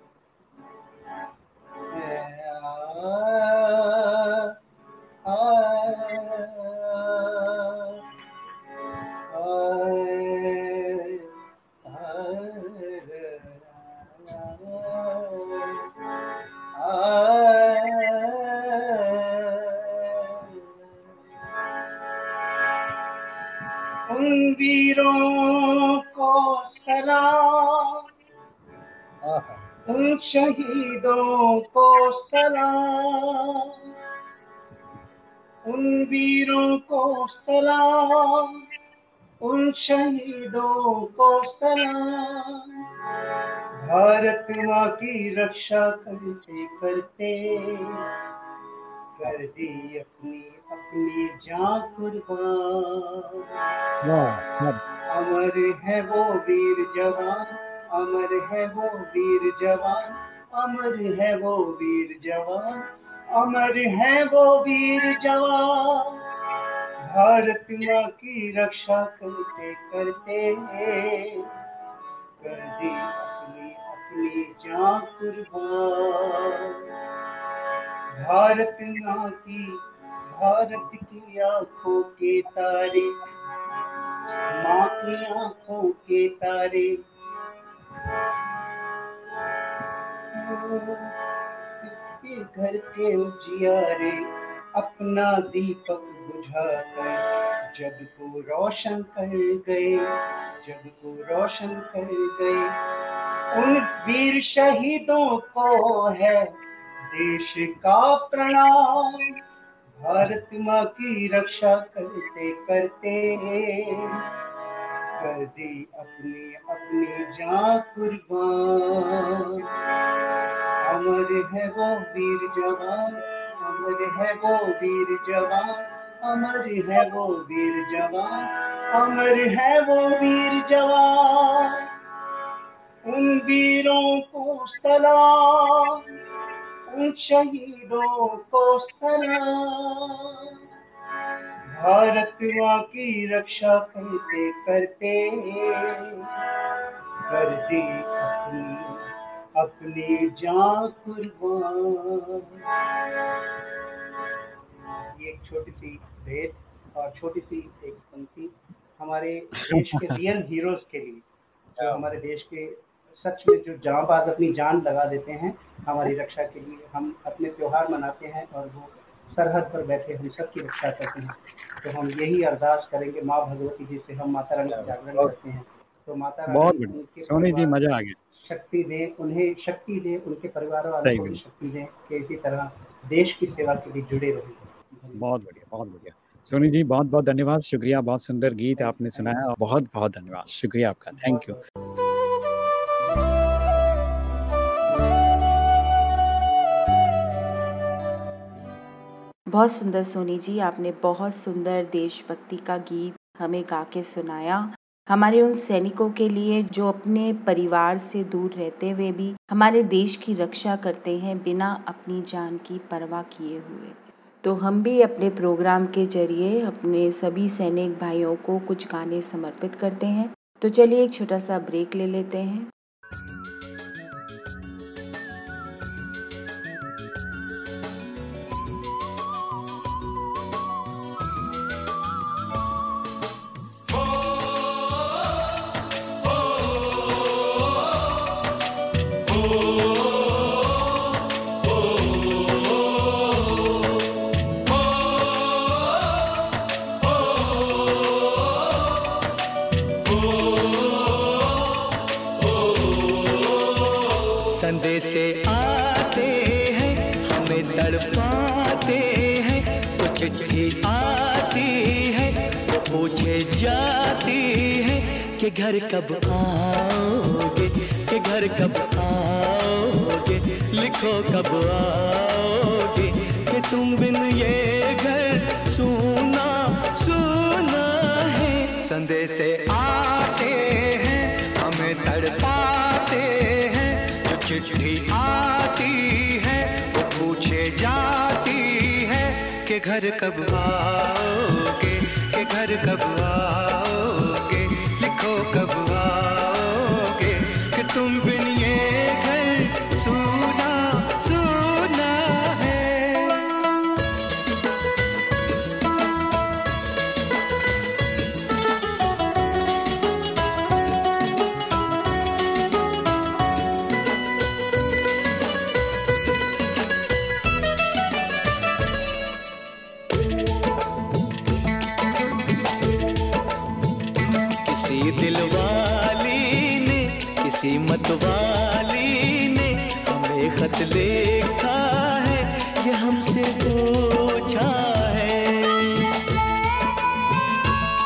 उन शहीदों को सलाम। उन वीरों को सलाम। उन शहीदों को सलाम। भारत माँ की रक्षा करते करते कर दी अपनी अपनी जान कुर्बान। अमर है वो वीर जवान। अमर है वो वीर जवान, अमर है वो वीर जवान, अमर है वो वीर जवान। भारत माँ की रक्षा करते करते कर दी अपनी अपनी जान कुर्बान। भारत माँ की, भारत की आँखों के तारे, माँ की आँखों के तारे। इसके घर के उजियारे अपना दीपक बुझाकर जग को रोशन कर गए जग को रोशन कर गए, उन वीर शहीदों को है देश का प्रणाम। भारत माँ की रक्षा करते करते कर दी अपनी अपनी जान कुर्बान। अमर है वो वीर जवान, अमर है वो वीर जवान, अमर है वो वीर जवान, अमर है वो वीर जवान। उन वीरों को सलाम, उन शहीदों को सलाम। भारत माँ की रक्षा करते करते कर दी अपनी अपनी जान कुर्बान। ये एक छोटी सी भेंट और छोटी सी एक पंक्ति हमारे देश के रियल हीरोज के लिए जो हमारे देश के सच में जो जांबाज अपनी जान लगा देते हैं हमारी रक्षा के लिए हम अपने त्योहार मनाते हैं और वो सरहद पर बैठे हम सबकी रक्षा करते हैं। तो हम यही अरदास करेंगे माँ भगवती जी से हम माता रानी का जागरण करते हैं। तो माता रानी सोनी जी मज़ा आ गया। शक्ति दें उन्हें शक्ति दें उनके परिवार वालों को शक्ति दें कि इसी तरह देश की सेवा के लिए जुड़े रहें। बहुत बढ़िया बहुत बढ़िया। सोनी जी बहुत बहुत धन्यवाद। शुक्रिया बहुत सुंदर गीत आपने सुनाया और बहुत बहुत धन्यवाद। शुक्रिया आपका। थैंक यू बहुत सुंदर सोनी जी आपने बहुत सुंदर देशभक्ति का गीत हमें गा के सुनाया। हमारे उन सैनिकों के लिए जो अपने परिवार से दूर रहते हुए भी हमारे देश की रक्षा करते हैं बिना अपनी जान की परवाह किए हुए। तो हम भी अपने प्रोग्राम के ज़रिए अपने सभी सैनिक भाइयों को कुछ गाने समर्पित करते हैं। तो चलिए एक छोटा सा ब्रेक ले लेते हैं। संदेशे आते हैं, हमें तड़पाते हैं वो चिट्ठी आती है, वो पूछे जाती है कि घर कब आओगे, कि घर कब आओगे, लिखो कब आओगे, कि तुम बिन ये घर सुना सुना है। संदेशे आते हैं, हमें तड़पाते हैं चिट्ठी आती है, वो पूछे जाती है कि घर कब आओगे, कि घर कब आओगे। खत लिखा है, ये हमसे पूछा है।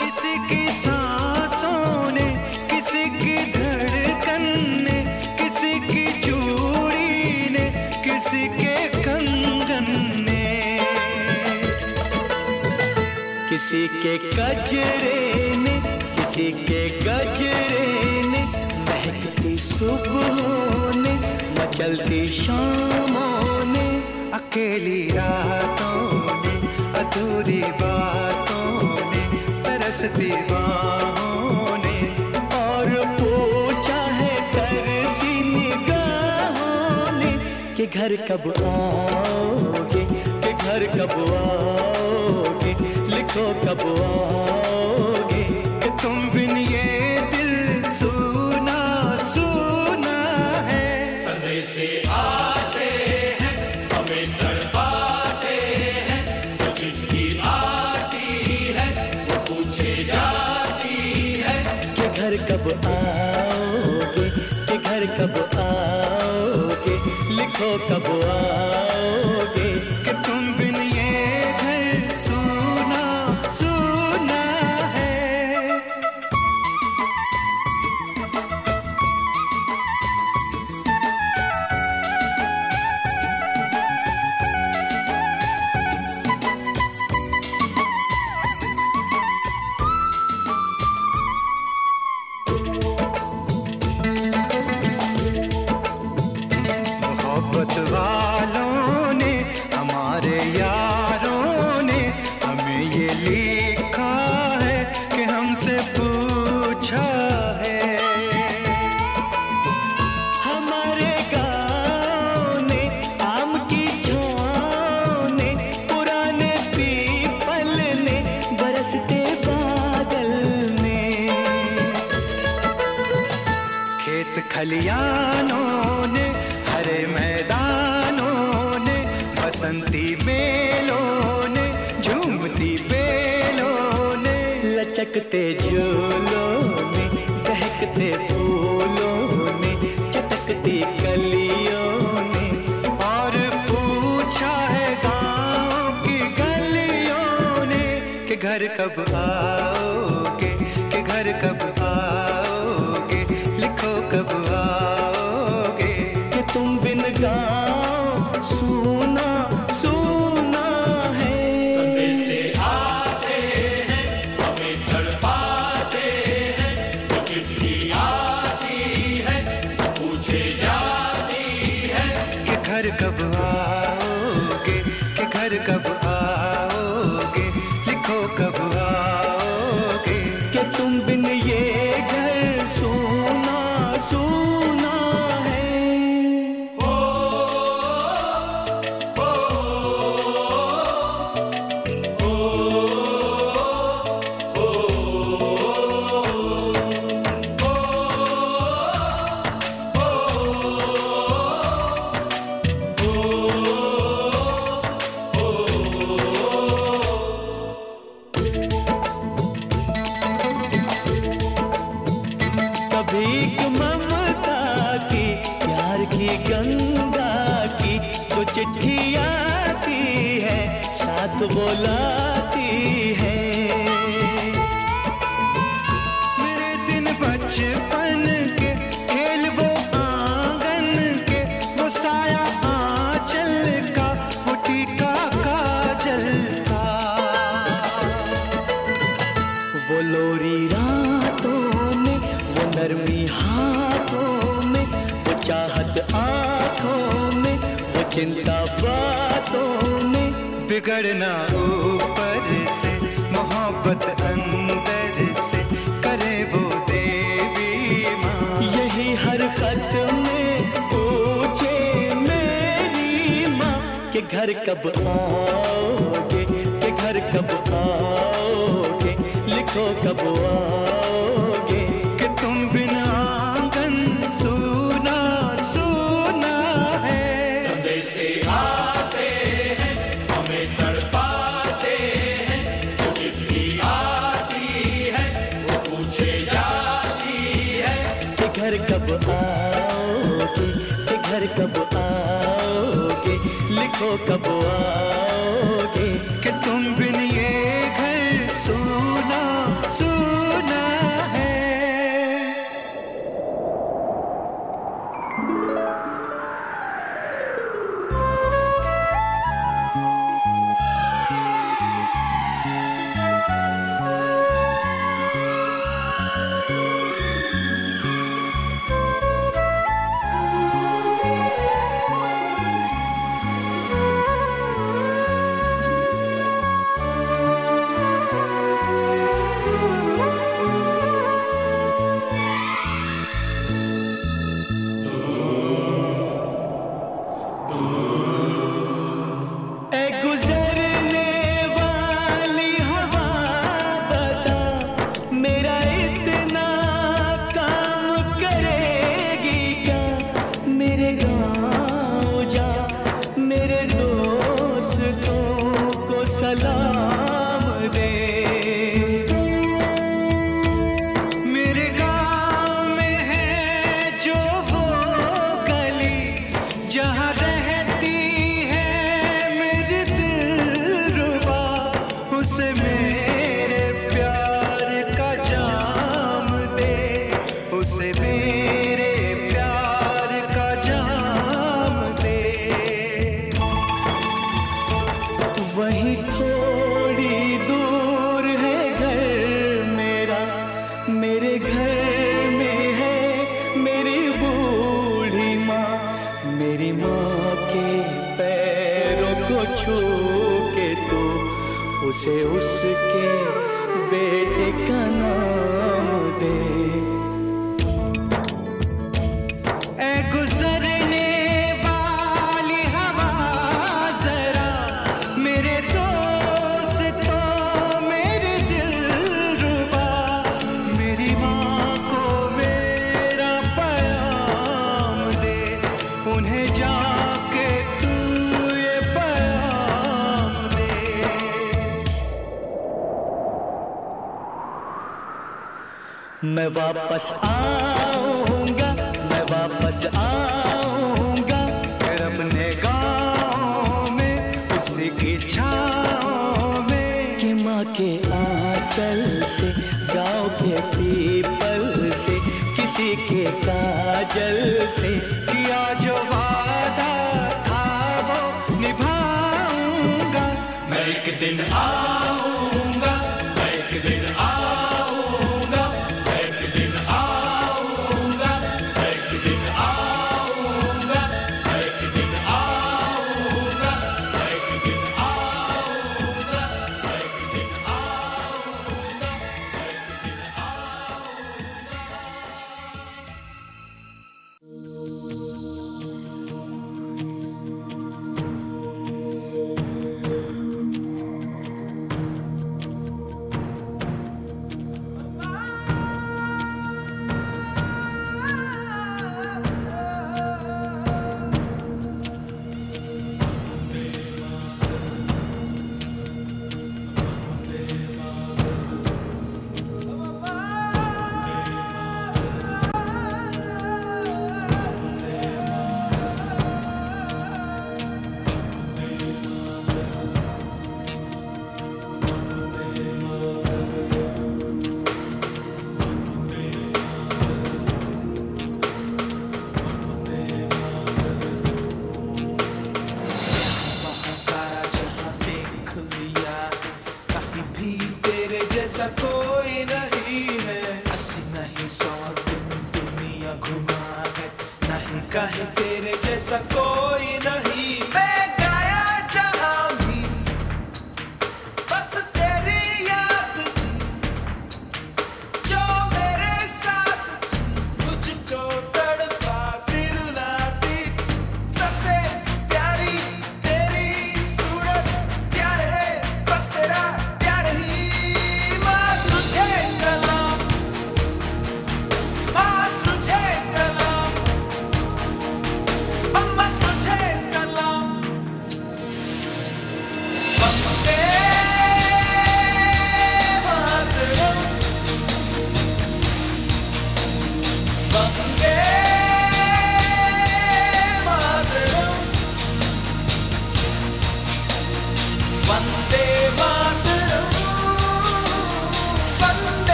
किसी की सांसों ने, किसी की धड़कन ने, किसी की चूड़ी ने, किसी के कंगन ने। किसी के गजरे ने, किसी के गजरे ने महकती सुबहों ने मचलती शामों ने, अकेली रातों ने, अधूरी बातों ने, तरसती और कि घर कब आओगे, कि घर कब आओगे, लिखो कब आओगे, कि तुम बिन आओगे कि घर कब आओगे लिखो कब आओगे।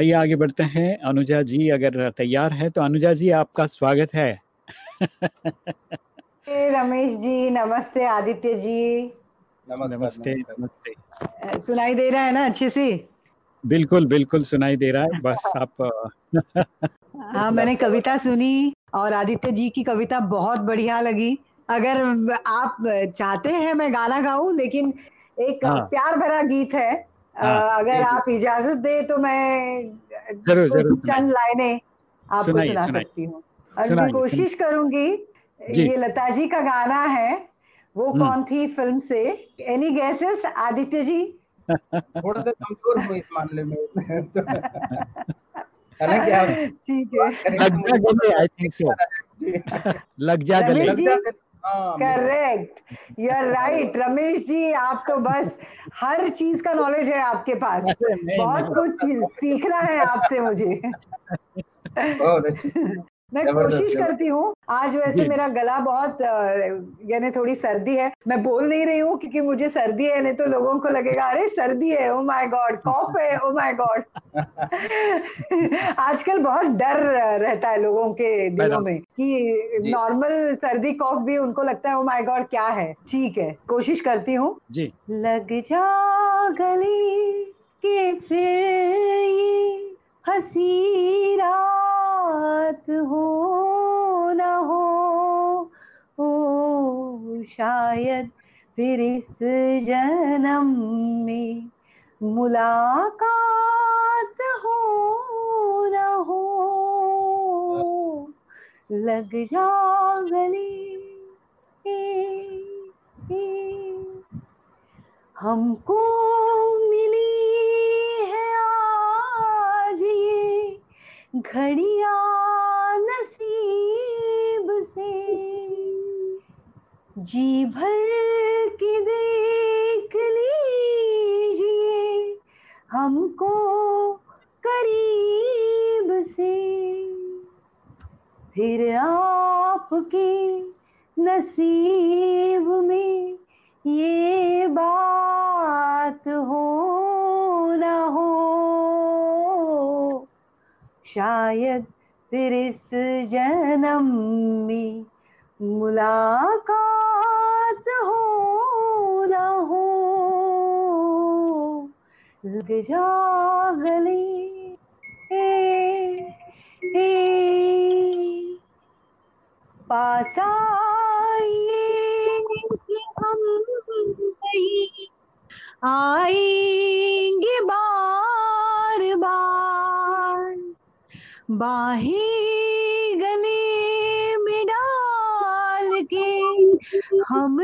आइए आगे बढ़ते हैं। अनुजा जी अगर तैयार है तो अनुजा जी आपका स्वागत है। रमेश जी नमस्ते आदित्य जी। नमस्ते नमस्ते सुनाई दे रहा है ना अच्छे से? बिल्कुल बिल्कुल सुनाई दे रहा है बस आप हाँ मैंने कविता सुनी और आदित्य जी की कविता बहुत बढ़िया लगी। अगर आप चाहते हैं मैं गाना गाऊं लेकिन एक हाँ। प्यार भरा गीत है हाँ, अगर आप इजाज़त दे तो मैं ज़रूर, ज़रूर, चंद लाइनें आपको सुना सकती हूँ। और मैं कोशिश करूँगी ये लता जी का गाना है वो हम्म। कौन थी फ़िल्म से? Any gases Aditya ji? थोड़ा सा कमज़ोर हूँ इस मामले में तो ठीक है। लग जा गले आई थिंक सो लग जा गले। हाँ, correct you are right Ramesh ji आप तो बस हर चीज़ का नॉलेज है आपके पास। बहुत कुछ सीखना है आपसे मुझे। मैं कोशिश करती हूँ। आज वैसे मेरा गला बहुत यानी थोड़ी सर्दी है। मैं बोल नहीं रही हूँ क्योंकि मुझे सर्दी है नहीं तो लोगों को लगेगा अरे सर्दी है ओ माय गॉड कॉफ है ओ माय गॉड आजकल बहुत डर रहता है लोगों के दिलों में कि नॉर्मल सर्दी कॉफ भी उनको लगता है ओ माय गॉड क्या है? ठीक है कोशिश करती हूँ। लग जा गले के फिर ये हँसी रात हो न हो ओ शायद फिर इस जन्म में मुलाकात हो न हो। लग जा गले, हमको मिली है आज ये घड़िया नसीब से जी भर के देख लीजिए हमको करीब से। फिर आपके नसीब में ये बात हो शायद फिर इस जन्म में मुलाकात हो ना हो। लग जा पास हम नहीं आएँगे बार बार। बाहें गले में डाल के हम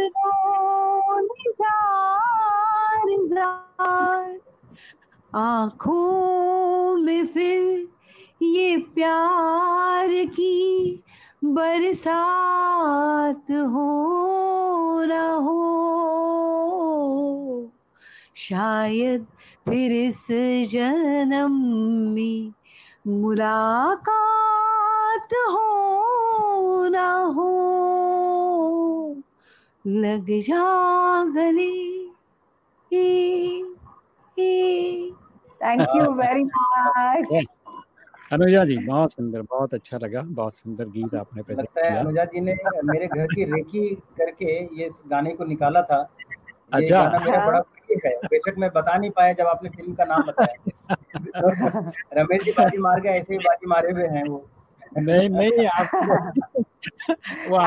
आँखों में फिर ये प्यार की बरसात हो ना हो। शायद फिर इस जन्म में मुलाकात हो ना हो लग जा गले। Thank you very much Anuja ji बहुत सुंदर बहुत अच्छा लगा बहुत सुंदर गीत आपने प्रेजेंट लगता है किया। अनुजा जी ने मेरे घर की रेखी करके ये गाने को निकाला था। अच्छा। मेरा बड़ा है। बेशक मैं बता नहीं पाया जब आपने फ़िल्म का नाम बताया। रमेश जी बाजी मार गए ऐसे ही बाजी मारे हुए हैं वो। नहीं नहीं आप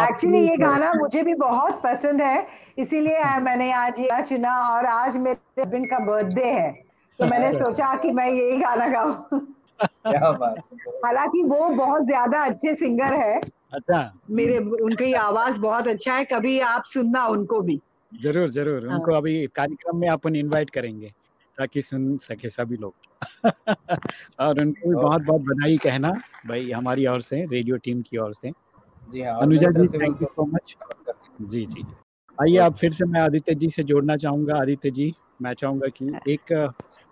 एक्चुअली ये गाना मुझे भी बहुत पसंद है इसीलिए मैंने आज ये चुना और आज मेरे हस्बैंड का बर्थडे है। तो मैंने अच्छा। सोचा कि मैं यही गाना गाऊं। क्या बात हालाँकि वो बहुत ज़्यादा अच्छे सिंगर है। अच्छा। मेरे उनकी आवाज़ बहुत अच्छा है कभी आप सुनना उनको भी। ज़रूर ज़रूर। हाँ। उनको अभी कार्यक्रम में अपन इनवाइट करेंगे। ताकि सुन सके सभी लोग। और उनको भी बहुत बहुत बधाई कहना भाई हमारी ओर से रेडियो टीम की ओर से। जी हाँ Anuja ji thank you so much जी जी। आइए आप फिर से मैं आदित्य जी से जोड़ना चाहूँगा। आदित्य जी मैं चाहूँगा कि एक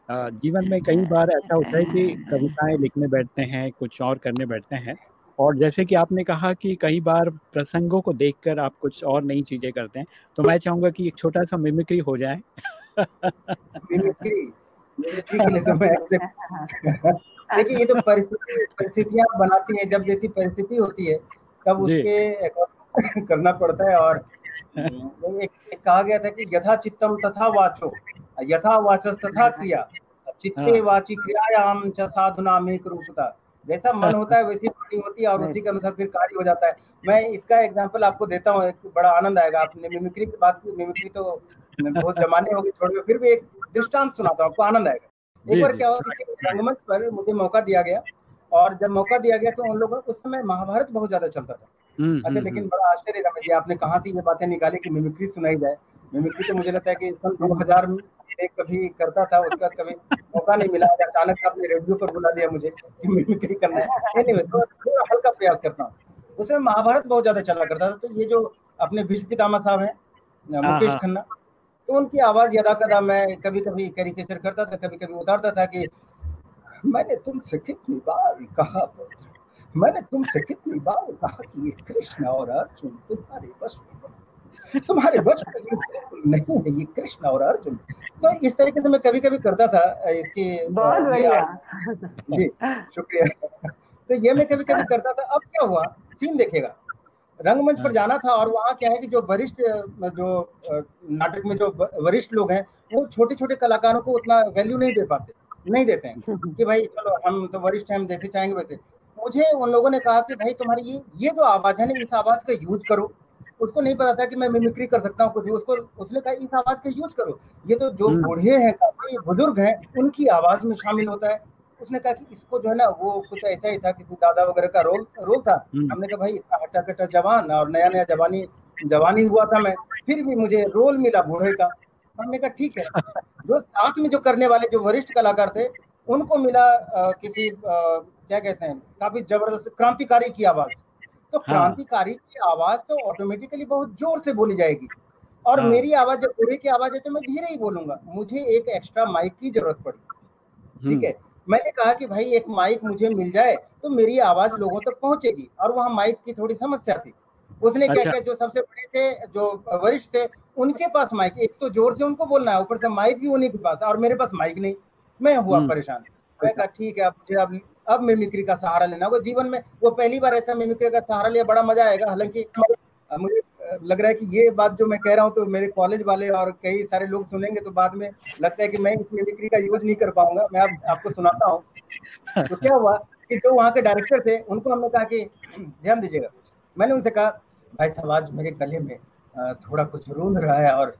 जीवन में कई बार ऐसा होता है कि कविताएँ लिखने बैठते हैं कुछ और करने बैठते हैं। और जैसे कि आपने कहा कि कई बार प्रसंगों को देखकर आप कुछ और नई चीज़ें करते हैं तो मैं चाहूँगा कि एक छोटा सा मिमिक्री हो जाए। मिमिक्री मिमिक्री के लिए तो मैं देखिए ये तो परिस्थिति परिस्थितियाँ बनाती हैं। जब जैसी परिस्थिति होती है तब उसके करना पड़ता है और एक, एक कहा गया था कि यथा चित्तम तथा वाचो। यथा वाचस तथा क्रिया। चित्ते हाँ। वाची क्रियायाम च साधुनाम एक रूपता। जैसा मन होता है वैसी वाणी होती है और उसी के अनुसार फिर कार्य हो जाता है। मैं इसका एग्जांपल आपको देता हूँ। बड़ा आनंद आएगा। आपने मिमिक्री की बात की मिमिक्री तो बहुत जमाने हो गए छोड़ फिर भी एक दृष्टांत सुनाता हूँ आपको आनंद आएगा। एक बार क्या हुआ किसी रंगमंच पर मुझे मौका दिया गया और जब मौका दिया गया तो उन लोगों उस समय महाभारत बहुत ज़्यादा चलता था। हम्म, अच्छा हम्म, लेकिन बड़ा आश्चर्य रमेश जी आपने कहाँ से ये बातें निकाली कि मिमिक्री सुनाई जाए? मिमिक्री तो मुझे लगता है कि सन दो हज़ार में एक कभी करता था उसका कभी मौका नहीं मिला अचानक आपने रेडियो पर बुला दिया मुझे कि मिमिक्री करना है। anyway, तो थोड़ा हल्का प्रयास करता हूँ। उसमें महाभारत बहुत ज़्यादा चला करता था तो ये जो अपने भीष्म पितामह साहब हैं मुकेश हाँ। खन्ना तो उनकी आवाज़ यदा कदा मैं कभी कभी कैरिकेचर करता था कभी कभी उतारता था कि मैंने तुमसे कितनी बार कहा पुत्र? मैंने तुमसे कितनी बार कहा कि ये कृष्ण और अर्जुन तुम्हारे बस में। तुम्हारे में ये नहीं है ये कृष्ण और अर्जुन तो इस तरीके से मैं कभी कभी करता था इसकी बहुत बढ़िया। जी शुक्रिया। तो ये मैं कभी कभी करता था। अब क्या हुआ? सीन देखेगा रंगमंच पर जाना था और वहाँ क्या है कि जो वरिष्ठ जो नाटक में जो वरिष्ठ लोग हैं वो छोटे छोटे कलाकारों को उतना वैल्यू नहीं दे पाते नहीं देते हैं कि भाई चलो हम तो वरिष्ठ हैं हम जैसे चाहेंगे वैसे। मुझे उन लोगों ने कहा कि भाई तुम्हारी ये ये जो आवाज़ है ना इस आवाज़ का यूज़ करो। उसको नहीं पता था कि मैं मिमिक्री कर सकता हूँ कुछ भी। उसको उसने कहा इस आवाज़ का यूज़ करो। ये तो जो हम्म। बूढ़े हैं काफ़ी बुज़ुर्ग हैं उनकी आवाज़ में शामिल होता है। उसने कहा कि इसको जो है ना वो कुछ ऐसा ही था किसी दादा वगैरह का रोल रोल था। हम्म। हमने कहा भाई हटा कट्टा जवान और नया नया जवानी जवानी हुआ था मैं फिर भी मुझे रोल मिला बूढ़े का। हमने कहा ठीक है। जो साथ में जो करने वाले जो वरिष्ठ कलाकार थे उनको मिला अ, किसी अ, क्या कहते हैं काफ़ी ज़बरदस्त क्रांतिकारी की आवाज़। तो हाँ। क्रांतिकारी की आवाज़ तो ऑटोमेटिकली बहुत ज़ोर से बोली जाएगी। और हाँ। मेरी आवाज़ जब बूढ़े की आवाज़ है तो मैं धीरे ही बोलूँगा। मुझे एक एक्स्ट्रा माइक की ज़रूरत पड़ी। ठीक है? मैंने कहा कि भाई एक माइक मुझे मिल जाए तो मेरी आवाज़ लोगों तक पहुंचेगी। और वहाँ माइक की थोड़ी समस्या थी। उसने अच्छा। किया जो सबसे बड़े थे जो वरिष्ठ थे उनके पास माइक एक तो ज़ोर से उनको बोलना है ऊपर से माइक भी उन्हीं के पास और मेरे पास माइक नहीं। मैं हुआ हम्म। परेशान। मैं कहा ठीक है अब मुझे अब अब मिमिक्री का सहारा लेना होगा जीवन में। वो पहली बार ऐसा मिमिक्री का सहारा लिया बड़ा मज़ा आएगा। हालाँकि मुझे लग रहा है कि ये बात जो मैं कह रहा हूँ तो मेरे कॉलेज वाले और कई सारे लोग सुनेंगे तो बाद में लगता है कि मैं इस मिमिक्री का यूज़ नहीं कर पाऊँगा। मैं अब आपको सुनाता हूँ। तो क्या हुआ कि जो वहाँ के डायरेक्टर थे, उनको हमने कहा कि, ध्यान दीजिएगा, मैंने उनसे कहा, भाई साहब, आज मेरे गले में थोड़ा कुछ रूंध रहा है और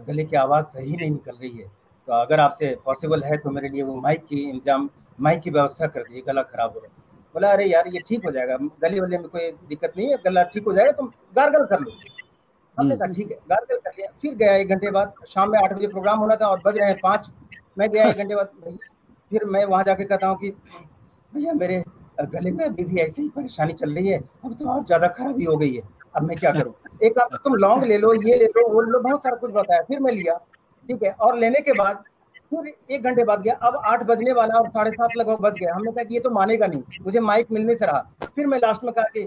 गले की आवाज़ सही नहीं निकल रही है। तो अगर आपसे पॉसिबल है तो मेरे लिए वो माइक की इंतज़ाम माइक की व्यवस्था कर दीजिए, गला खराब हो रहा है। बोला अरे यार ये ठीक हो जाएगा। गले वले में कोई दिक्कत नहीं है। गला ठीक हो जाएगा तुम गार्गल कर लो। हमने कहा ठीक है। गार्गल कर लिया। फिर गया एक घंटे बाद। शाम में आठ बजे प्रोग्राम होना था और बज रहे हैं पाँच। मैं गया एक घंटे बाद। फिर मैं वहाँ जाके कहता हूँ कि भैया मेरे गले में अभी भी ऐसी ही परेशानी चल रही है। अब तो और ज़्यादा खराबी हो गई है। अब मैं क्या करूँ? एक आप तुम लौंग ले लो ये ले लो वो ले लो। बहुत सारा कुछ बताया। फिर मैं लिया। ठीक है? और लेने के बाद फिर एक घंटे बाद गया। अब आठ बजने वाला और साढ़े सात लगभग बज गया। हमने कहा कि ये तो मानेगा नहीं। मुझे माइक मिलने से रहा। फिर मैं लास्ट में कहा कि,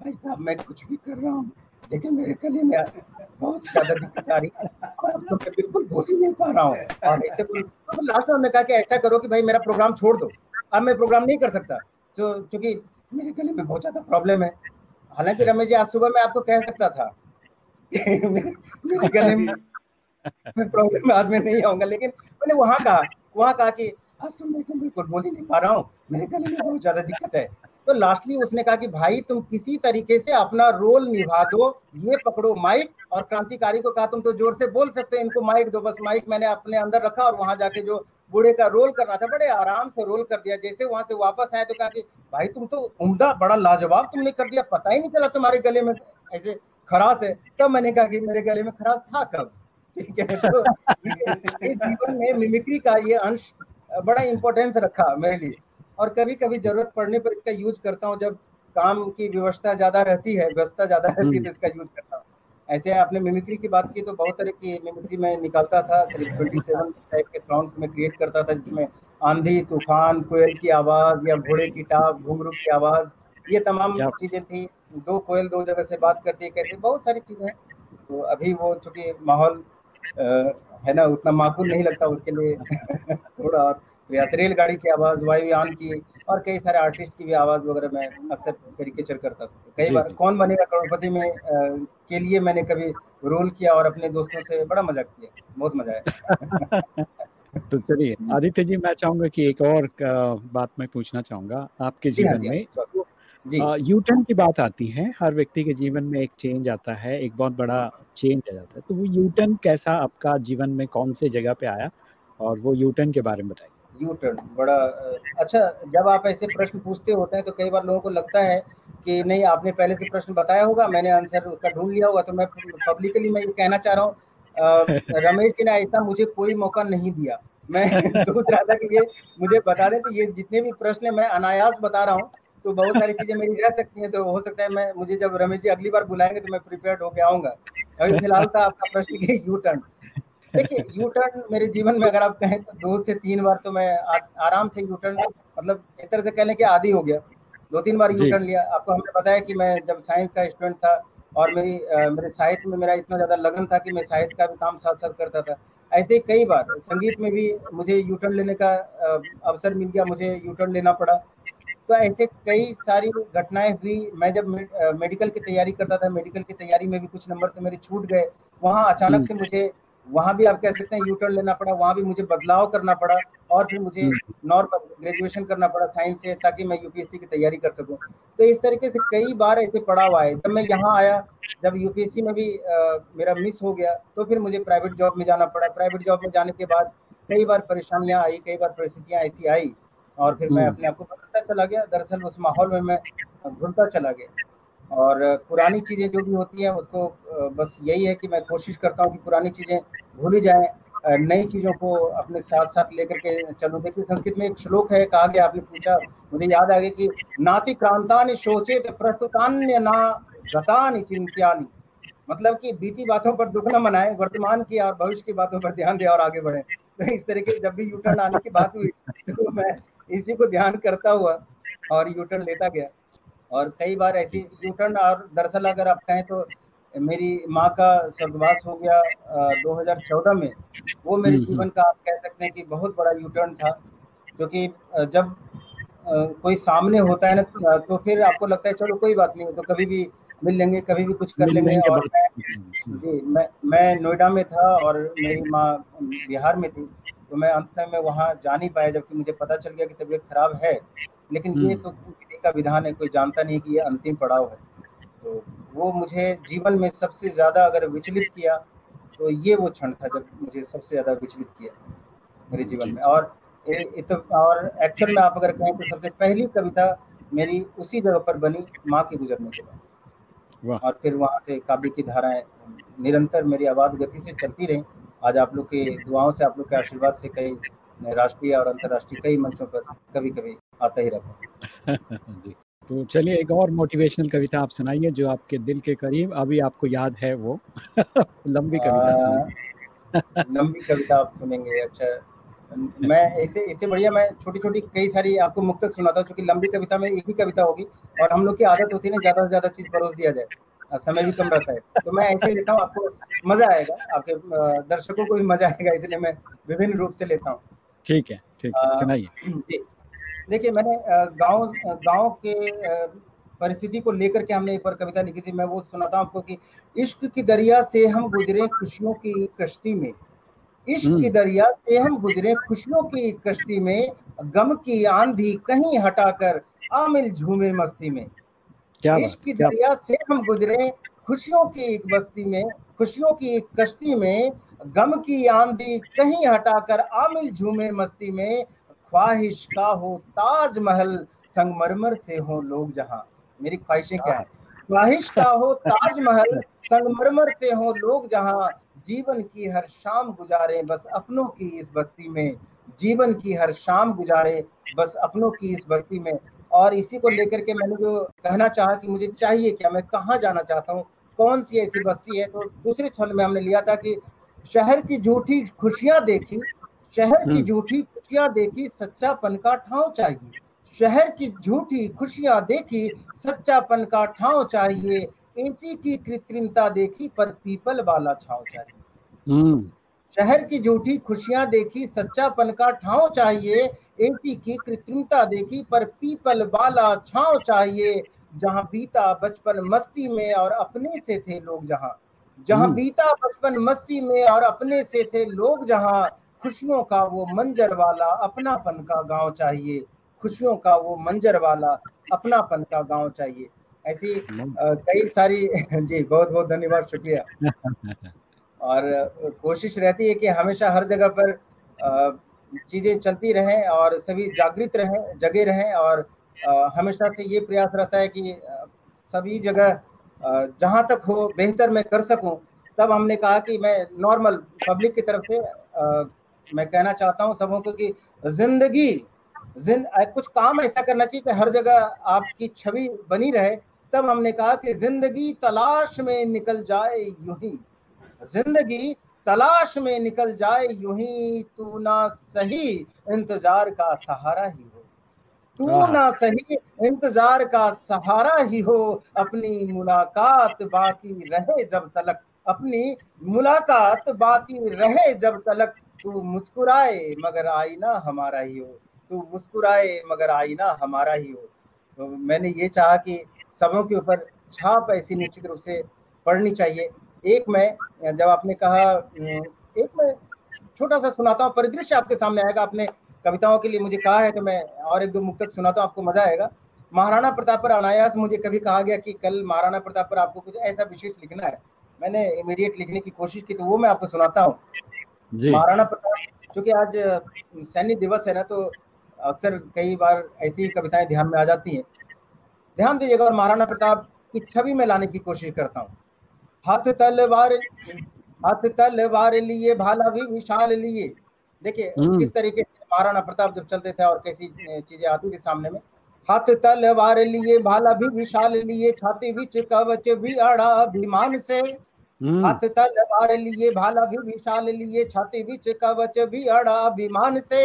भाई साहब, मैं कुछ भी कर रहा हूँ। लेकिन मेरे गले में बहुत ज़्यादा दिक्कत आ रही है और अब तो मैं बिल्कुल बोल ही नहीं पा रहा हूँ। और ऐसे तो लास्ट में हमने कहा कि, ऐसा करो कि भाई मेरा प्रोग्राम छोड़ दो। अब मैं प्रोग्राम नहीं कर सकता। तो क्योंकि मेरे गले में बहुत ज़्यादा प्रॉब्लम है। हालाँकि रमेश जी, आज सुबह मैं आपको कह सकता था। मेरे गले में प्रॉब्लम में आज नहीं आऊँगा, लेकिन मैंने वहाँ कहा वहाँ कहा कि, आज तो मैं बिल्कुल बोल ही नहीं पा रहा हूँ। मेरे गले में बहुत ज़्यादा दिक्कत है। तो लास्टली उसने कहा कि, भाई तुम किसी तरीके से अपना रोल निभा दो, ये पकड़ो माइक और क्रांतिकारी को कहा, तुम तो ज़ोर से बोल सकते हो, इनको माइक दो, बस माइक मैंने अपने अंदर रखा और वहाँ जाके जो बूढ़े का रोल करना था, बड़े आराम से रोल कर दिया। जैसे वहाँ से वापस आए तो कहा कि, भाई तुम तो उम्दा, बड़ा लाजवाब तुमने कर दिया, पता ही नहीं चला तुम्हारे गले में ऐसे खराश है। तब मैंने कहा कि, मेरे गले में खराश था कब? ठीक है तो ये जीवन में मिमिक्री का ये अंश बड़ा इंपॉर्टेंस रखा मेरे लिए। और कभी कभी ज़रूरत पड़ने पर इसका यूज़ करता हूँ जब काम की व्यवस्था ज़्यादा रहती है व्यवस्था ज़्यादा रहती है तो इसका यूज़ करता हूँ। ऐसे आपने मिमिक्री की बात की तो बहुत तरह की मिमिक्री में निकालता था करीब ट्वेंटी सेवन टाइप के सॉन्ग्स में क्रिएट करता था जिसमें आंधी तूफ़ान कोयल की आवाज़ या घोड़े की टाप घुंघरू की आवाज़ ये तमाम चीज़ें थी। दो कोयल दो जगह से बात करती है कैसे बहुत सारी चीज़ें हैं। तो अभी वो चूँकि माहौल है ना उतना माकूल नहीं लगता उसके लिए। थोड़ा और। प्रयास रेलगाड़ी की आवाज़ वायुयान की और कई सारे आर्टिस्ट की भी आवाज़ वगैरह मैं अक्सर कैरिकेचर करता था। कई बार कौन बनेगा करोड़पति में अ, के लिए मैंने कभी रोल किया और अपने दोस्तों से बड़ा मज़ा किया। बहुत मज़ा आया। तो चलिए आदित्य जी मैं चाहूँगा कि एक और बात मैं पूछना चाहूँगा आपके हाँ जीवन हाँ, में। यू टर्न की बात आती है हर व्यक्ति के जीवन में एक चेंज आता है एक बहुत बड़ा चेंज आ जाता है। तो वो यू टर्न कैसा आपका जीवन में कौन से जगह पे आया और वो यू टर्न के बारे में बताइए। यू टर्न बड़ा अच्छा जब आप ऐसे प्रश्न पूछते होते हैं तो कई बार लोगों को लगता है कि नहीं आपने पहले से प्रश्न बताया होगा मैंने आंसर उसका ढूंढ लिया होगा तो मैं पब्लिकली मैं ये कहना चाह रहा हूँ रमेश जी ने ऐसा मुझे कोई मौका नहीं दिया। मैं सोच रहा था कि ये मुझे बता दें तो ये जितने भी प्रश्न है मैं अनायास बता रहा हूँ तो बहुत सारी चीज़ें मेरी रह सकती हैं तो हो सकता है मैं मुझे जब रमेश जी अगली बार बुलाएँगे तो मैं प्रिपेयर्ड होके आऊँगा। अभी फ़िलहाल था आपका प्रश्न कि यू टर्न देखिए यू टर्न मेरे जीवन में अगर आप कहें तो दो से तीन बार तो मैं आ, आराम से यू टर्न मतलब एक तरह से कह लें कि आदि हो गया। दो तीन बार यू टर्न लिया। आपको हमने बताया कि मैं जब साइंस का स्टूडेंट था और मेरी मेरे साहित्य में मेरा इतना ज़्यादा लगन था कि मैं साहित्य का भी काम साथ साथ करता था। ऐसे कई बार संगीत में भी मुझे यू टर्न लेने का अवसर मिल गया मुझे यू टर्न लेना पड़ा। तो ऐसे कई सारी घटनाएँ हुई। मैं जब मे, मेडिकल की तैयारी करता था मेडिकल की तैयारी में भी कुछ नंबर से मेरे छूट गए। वहाँ अचानक से मुझे वहाँ भी आप कह सकते हैं यूटर्न लेना पड़ा वहाँ भी मुझे बदलाव करना पड़ा और फिर मुझे नॉर्मल ग्रेजुएशन करना पड़ा साइंस से ताकि मैं यूपीएससी की तैयारी कर सकूँ। तो इस तरीके से कई बार ऐसे पड़ाव आए। जब मैं यहाँ आया जब यूपीएससी में भी अ, मेरा मिस हो गया तो फिर मुझे प्राइवेट जॉब में जाना पड़ा। प्राइवेट जॉब में जाने के बाद कई बार परेशानियाँ आई कई बार परिस्थितियाँ ऐसी आई और फिर मैं हम्म। अपने आप को बदलता चला गया। दरअसल उस माहौल में मैं घुलता चला गया। और पुरानी चीज़ें जो भी होती हैं उसको बस यही है कि मैं कोशिश करता हूँ कि पुरानी चीज़ें भूली जाएँ नई चीज़ों को अपने साथ साथ लेकर के चलूँ। देखिए संस्कृत में एक श्लोक है कहा गया आपने पूछा मुझे याद आ गया कि नाति क्रांतानि शोचेत प्रस्तुतान्य ना गतानि चिंत्यानि। मतलब कि बीती बातों पर दुख न मनाएँ वर्तमान की और भविष्य की बातों पर ध्यान दें और आगे बढ़ें। तो इस तरीके जब भी यूटर्न आने की बात हुई तो मैं इसी को ध्यान करता हुआ और यूटर्न लेता गया। और कई बार ऐसी यूटर्न और दरअसल अगर आप कहें तो मेरी माँ का स्वर्गवास हो गया अ, 2014 में। वो मेरे हम्म, जीवन का आप कह सकते हैं कि बहुत बड़ा यूटर्न था क्योंकि जब अ, कोई सामने होता है ना तो फिर आपको लगता है चलो कोई बात नहीं तो कभी भी मिल लेंगे कभी भी कुछ कर लेंगे। लेंगे और मैं जी मैं मैं नोएडा में था और मेरी माँ बिहार में थी। तो मैं अंत में मैं वहाँ जा नहीं पाया जबकि मुझे पता चल गया कि तबीयत खराब है। लेकिन ये हम्म। तो विधि का विधान है कोई जानता नहीं कि ये अंतिम पड़ाव है। तो वो मुझे जीवन में सबसे ज़्यादा अगर विचलित किया तो ये वो क्षण था जब मुझे सबसे ज़्यादा विचलित किया मेरे जीवन में। और तो और एक्चुअल में आप अगर कहें तो सबसे पहली कविता मेरी उसी जगह पर बनी माँ के गुजरने के बाद। और फिर वहाँ से काव्य की धाराएँ निरंतर मेरी आवाज़ गति से चलती रही। आज आप लोग की दुआओं से आप लोग के आशीर्वाद से कई राष्ट्रीय और अंतर्राष्ट्रीय कई मंचों पर कभी कभी आता ही रहता जी। तो चलिए एक और मोटिवेशनल कविता आप सुनाइए जो आपके दिल के करीब अभी आपको याद है वो। लंबी कविता सुनिए। लंबी कविता आप सुनेंगे अच्छा। मैं ऐसे इससे बढ़िया मैं छोटी छोटी कई सारी आपको मुक्तक सुनाता हूँ क्योंकि लंबी कविता में एक ही कविता होगी और हम लोग की आदत होती है ना ज़्यादा से ज़्यादा चीज़ परोस दिया जाए। समय भी कम रहता है। तो मैं ऐसे लेता हूँ आपको मज़ा आएगा। आपके दर्शकों को भी मज़ा आएगा इसलिए मैं विभिन्न रूप से लेता हूँ। ठीक है ठीक है सुनाइए। देखिए मैंने गाँव गाँव के परिस्थिति को लेकर के हमने एक बार कविता लिखी थी। मैं वो सुनाता हूँ आपको कि इश्क की दरिया से हम गुजरे खुशियों की कश्ती में। इश्क की हम्म। दरिया से हम गुजरे खुशियों की कश्ती में। गम की आंधी कहीं हटाकर आमिल झूमे मस्ती में। क्या इश्क की दरिया से हम गुजरे खुशियों की एक बस्ती में खुशियों की एक कश्ती में गम की आंधी कहीं हटाकर आमिल झूमे मस्ती में ख्वाहिश का हो ताजमहल संगमरमर से हो लोग जहाँ। मेरी ख्वाहिशें क्या है? ख्वाहिश का हो ताजमहल संगमरमर से हो लोग जहाँ जीवन की हर शाम गुजारे बस अपनों की इस बस्ती में जीवन की हर शाम गुजारे बस अपनों की इस बस्ती में। और इसी को लेकर के मैंने जो कहना चाहा कि मुझे चाहिए क्या मैं कहाँ जाना चाहता हूँ? कौन सी ऐसी बस्ती है? तो दूसरे छंद में हमने लिया था कि शहर की झूठी खुशियाँ देखी शहर की हम्म। झूठी खुशियाँ देखी सच्चापन का ठाव चाहिए। शहर की झूठी खुशियाँ देखी सच्चापन का ठाव चाहिए। एसी की कृत्रिमता देखी पर पीपल वाला छाव चाहिए। हम्म। शहर की झूठी खुशियाँ देखी सच्चापन का ठाव चाहिए एसी की कृत्रिमता देखी पर पीपल वाला छाव चाहिए जहाँ बीता बचपन मस्ती में और अपने से थे लोग जहाँ। जहाँ हम्म। बीता बचपन मस्ती में और अपने से थे लोग जहाँ खुशियों का वो मंजर वाला अपनापन का गाँव चाहिए। खुशियों का वो मंजर वाला अपनापन का गाँव चाहिए। ऐसी कई सारी जी बहुत बहुत धन्यवाद शुक्रिया। और कोशिश रहती है कि हमेशा हर जगह पर चीज़ें चलती रहें और सभी जागृत रहें जगे रहें और हमेशा से ये प्रयास रहता है कि सभी जगह जहाँ तक हो बेहतर मैं कर सकूँ। तब हमने कहा कि मैं नॉर्मल पब्लिक की तरफ़ से अ, मैं कहना चाहता हूँ सबों को कि ज़िंदगी जिन कुछ काम ऐसा करना चाहिए कि हर जगह आपकी छवि बनी रहे तब हमने कहा कि ज़िंदगी तलाश में निकल जाए यूँ ही। ज़िंदगी तलाश में निकल जाए यूँ ही तू ना सही इंतज़ार का सहारा ही हो। तू ना सही इंतज़ार का सहारा ही हो अपनी मुलाकात बाकी रहे जब तलक। अपनी मुलाकात बाकी रहे जब तलक। तू मुस्कुराए मगर आईना हमारा ही हो। तू मुस्कुराए मगर आईना हमारा ही हो। तो मैंने ये चाहा कि सबों के ऊपर छाप ऐसी निश्चित रूप से पढ़नी चाहिए। एक मैं जब आपने कहा एक मैं छोटा सा सुनाता हूँ परिदृश्य आपके सामने आएगा आपने कविताओं के लिए मुझे कहा है तो मैं और एक दो मुक्तक सुनाता हूँ आपको मज़ा आएगा। महाराणा प्रताप पर अनायास मुझे कभी कहा गया कि कल महाराणा प्रताप पर आपको कुछ ऐसा विशेष लिखना है। मैंने इमीडिएट लिखने की कोशिश की तो वो मैं आपको सुनाता हूँ। महाराणा प्रताप क्योंकि आज सैन्य दिवस है ना तो अक्सर कई बार ऐसी कविताएँ ध्यान में आ जाती हैं। ध्यान दीजिएगा और महाराणा प्रताप की छवि में लाने की कोशिश करता हूँ। हाथ तलवार हाथ तलवार लिए भाला भी विशाल लिए। देखिए हम्म। किस तरीके से महाराणा प्रताप जब चलते थे और कैसी चीज़ें आती थी सामने में हाथ तलवार लिए भाला भी विशाल लिए छाती विच कवच भी अड़ा अभिमान से। हम्म, हाथ तलवार लिए भाला भी विशाल लिए छाती विच कवच भी अड़ा अभिमान से।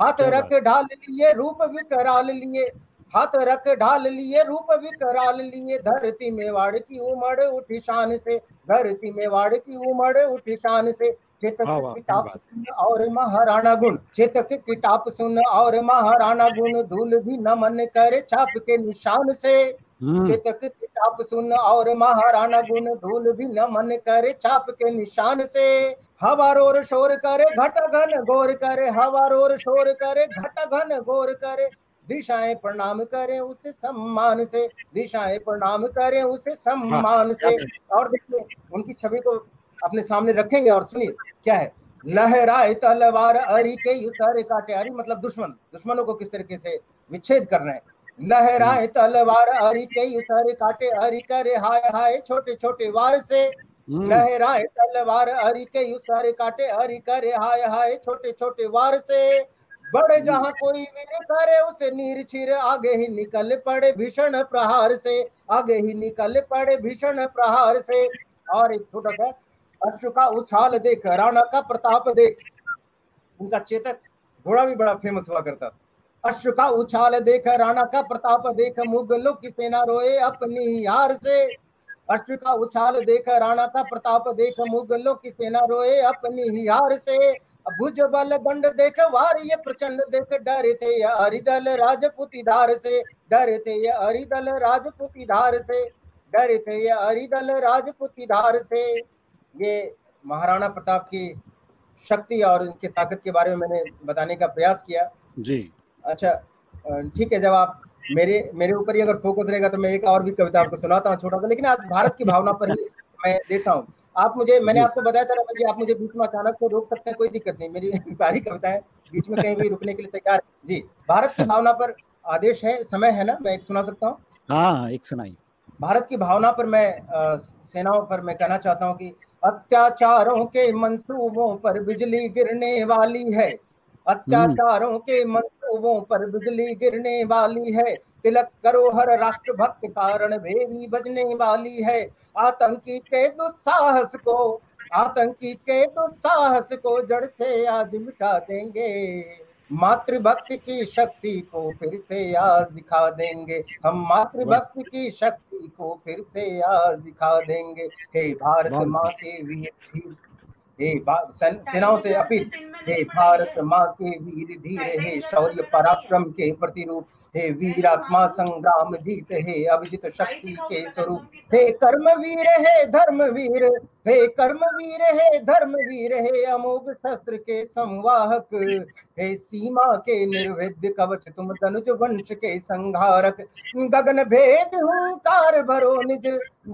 हाथ रख ढाल लिए रूप भी विकराल लिए हाथ रख ढाल लिए रूप विकराल लिए। धरती में वाड़ की उमड़ उठी शान से धरती में वाड़ की उमड़ उठी शान से। चेतक वाह, वाह, की टाप सुन और महाराणा गुण। चेतक की टाप सुन और महाराणा गुण। धूल भी नमन करे छाप के निशान से। हम्म, चेतक की चाप सुन और महाराणा गुण। धूल भी न मन करे छाप के निशान से। हवा रोर शोर करे घट घन गोर करे। हवा रोर शोर करे घट घन गोर करे। दिशाएँ प्रणाम करें उसे सम्मान से दिशाएँ प्रणाम करें उसे सम्मान से। और देखिए उनकी छवि को अपने सामने रखेंगे और सुनिए क्या है? लहराए तलवार अरी के उतारे काटे। अरी मतलब दुश्मन। दुश्मनों को किस तरीके से विच्छेद कर रहे हैं? लहराए तलवार हरी के उतारे काटे। हरी करे हाय हाय छोटे छोटे वार से। हम्म, लहराए तलवार अरी के उतारे काटे। हरी करे हाय हाय छोटे छोटे वार से। बड़े जहाँ कोई वीर करे उसे नीर छिर आगे ही निकल पड़े भीषण प्रहार से। आगे ही निकल पड़े भीषण प्रहार से। और एक छोटा सा अश्व का उछाल देख, राणा का प्रताप देख। उनका चेतक घोड़ा भी बड़ा फ़ेमस हुआ करता था। अश्व का उछाल देख, राणा का प्रताप देख, मुगलों की सेना रोए अपनी हार से। अश्व का उछाल देख, राणा का प्रताप देख, मुगलों की सेना रोए अपनी ही हार से। भुज बल दंड देख वार ये प्रचंड देख डरे थे ये हरिदल राजपूती धार से डरे थे ये हरिदल राजपूती धार से डरे थे ये हरिदल राजपूती धार से। ये महाराणा प्रताप की शक्ति और उनकी ताकत के बारे में मैंने बताने का प्रयास किया। जी। अच्छा ठीक है जब आप मेरे मेरे ऊपर ही अगर फोकस रहेगा तो मैं एक और भी कविता आपको सुनाता हूँ छोटा सा लेकिन आज भारत की भावना पर ही मैं देता हूँ। आप मुझे मैंने आपको बताया था जी आप मुझे बीच में अचानक से रोक सकते हैं कोई दिक्कत नहीं। मेरी सारी कविताएँ बीच में कहीं भी रुकने के लिए तैयार जी भारत की भावना पर आदेश है समय है ना? मैं एक सुना सकता हूँ? हाँ एक सुनाई भारत की भावना पर मैं सेनाओं पर मैं कहना चाहता हूँ कि अत्याचारों के मंसूबों पर बिजली गिरने वाली है। अत्याचारों के मंसूबों पर बिजली गिरने वाली है। तिलक करो हर राष्ट्र भक्त कारण भेरी बजने वाली है। आतंकी के दुस्साहस को आतंकी के दुस्साहस को जड़ से आज मिटा देंगे। मातृभक्ति की शक्ति को फिर से आज दिखा देंगे। हम मातृभक्ति की शक्ति को फिर से आज दिखा देंगे। हे भारत माँ के वीर धीर हे सेनाओं से अपील। हे भारत माँ के वीर धीर हे शौर्य पराक्रम के प्रतिरूप। हे वीरात्मा संग्राम जीत हे अभिजित शक्ति के स्वरूप। हे कर्म वीर हे धर्म वीर हे कर्म वीर हे धर्म वीर हे अमोघ शस्त्र के संवाहक। हे सीमा के निर्वेद्य कवच तुम धनुज वंश के संहारक। गगन भेद हूंकार भरो निज।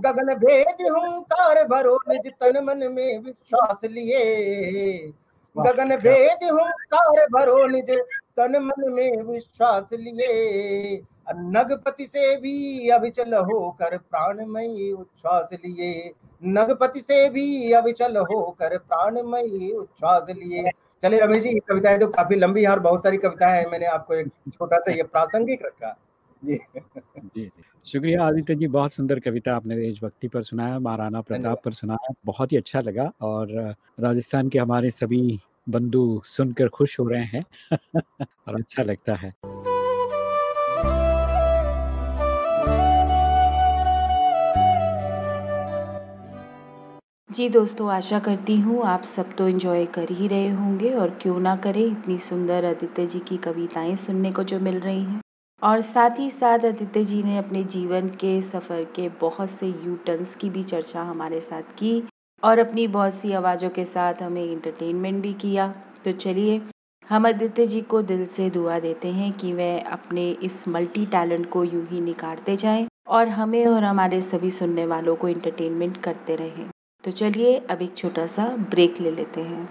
गगन भेद हूंकार भरो निज तन मन में विश्वास लिए। गगन भेद हूंकार भरो निज। तन मन में विश्वास लिए। नगपति से भी अविचल होकर प्राणमयी उच्छ्वास लिए। नगपति से भी अविचल होकर प्राणमयी उच्छ्वास लिए। चले रमेश जी कविताएँ तो काफ़ी लंबी है और बहुत सारी कविताएँ हैं। मैंने आपको एक छोटा सा ये प्रासंगिक रखा। जी। जी जी। शुक्रिया आदित्य जी बहुत सुंदर कविता आपने देशभक्ति पर सुनाया महाराणा प्रताप पर सुनाया बहुत ही अच्छा लगा। और राजस्थान के हमारे सभी बंधु सुनकर खुश हो रहे हैं और अच्छा लगता है। जी दोस्तों, आशा करती हूँ आप सब तो एंजॉय कर ही रहे होंगे और क्यों ना करें इतनी सुंदर आदित्य जी की कविताएँ सुनने को जो मिल रही हैं। और साथ ही साथ आदित्य जी ने अपने जीवन के, सफ़र के बहुत से यू टर्न्स की भी चर्चा हमारे साथ की। और अपनी बहुत सी आवाज़ों के साथ हमें इंटरटेनमेंट भी किया। तो चलिए, हम आदित्य जी को दिल से दुआ देते हैं कि वह अपने इस मल्टी टैलेंट को यूँ ही निखारते जाएँ और हमें और हमारे सभी सुनने वालों को इंटरटेनमेंट करते रहें। तो चलिए, अब एक छोटा सा ब्रेक ले लेते हैं।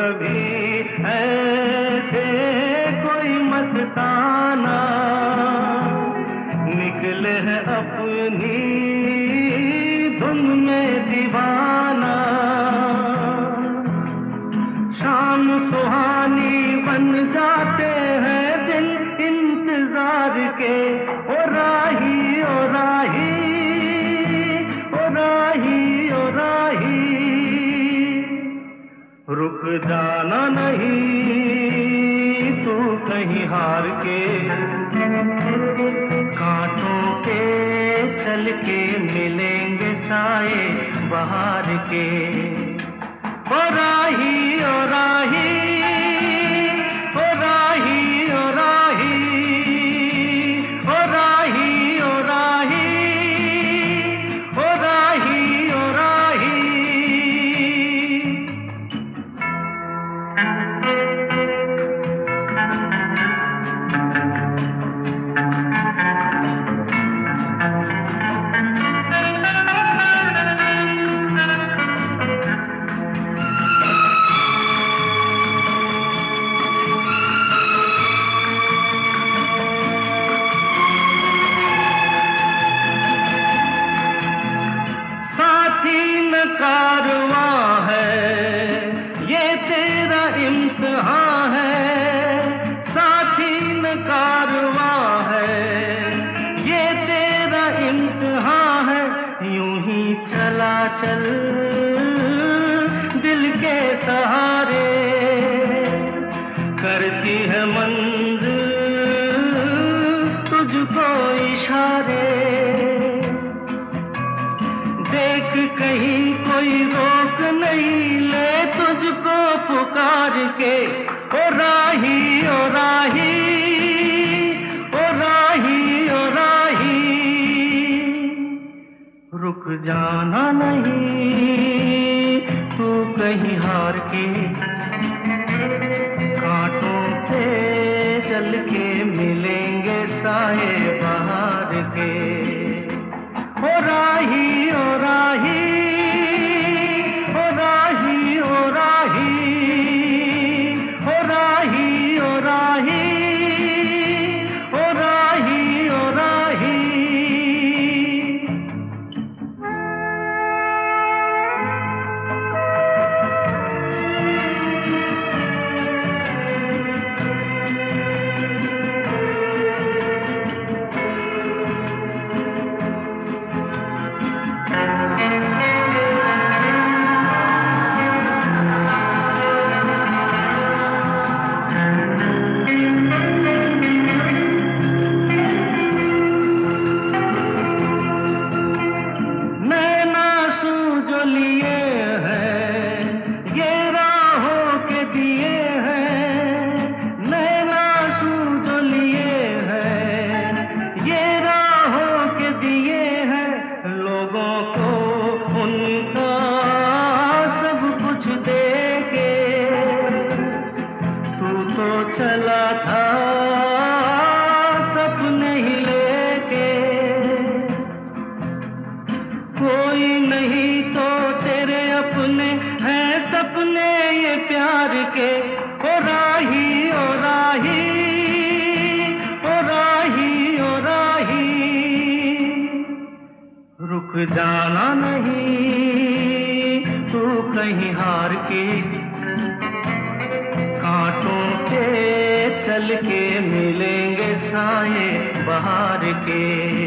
कभी जाना नहीं, तू कहीं हार के। कांटों के चल के मिलेंगे साए बाहर के। पराए जाना नहीं। जाना नहीं तू कहीं हार के कांटों के चल के मिलेंगे साए बाहर के।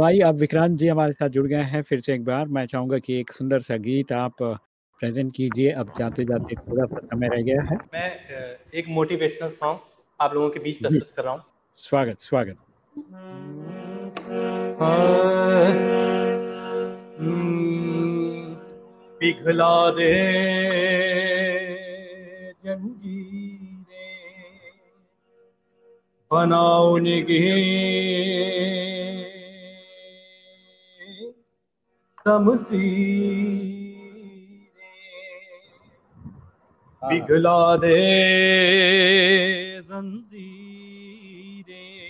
तो आइए अब विक्रांत जी हमारे साथ जुड़ गए हैं फिर से एक बार। मैं चाहूँगा कि एक सुंदर सा गीत आप प्रेजेंट कीजिए। अब जाते जाते थोड़ा सा समय रह गया है। मैं एक मोटिवेशनल सॉन्ग आप लोगों के बीच प्रस्तुत कर रहा हूँ। स्वागत स्वागत। पिघला दे जंजीरें बनाओ निगे। समसीरें। पिघला दे जंजीरें।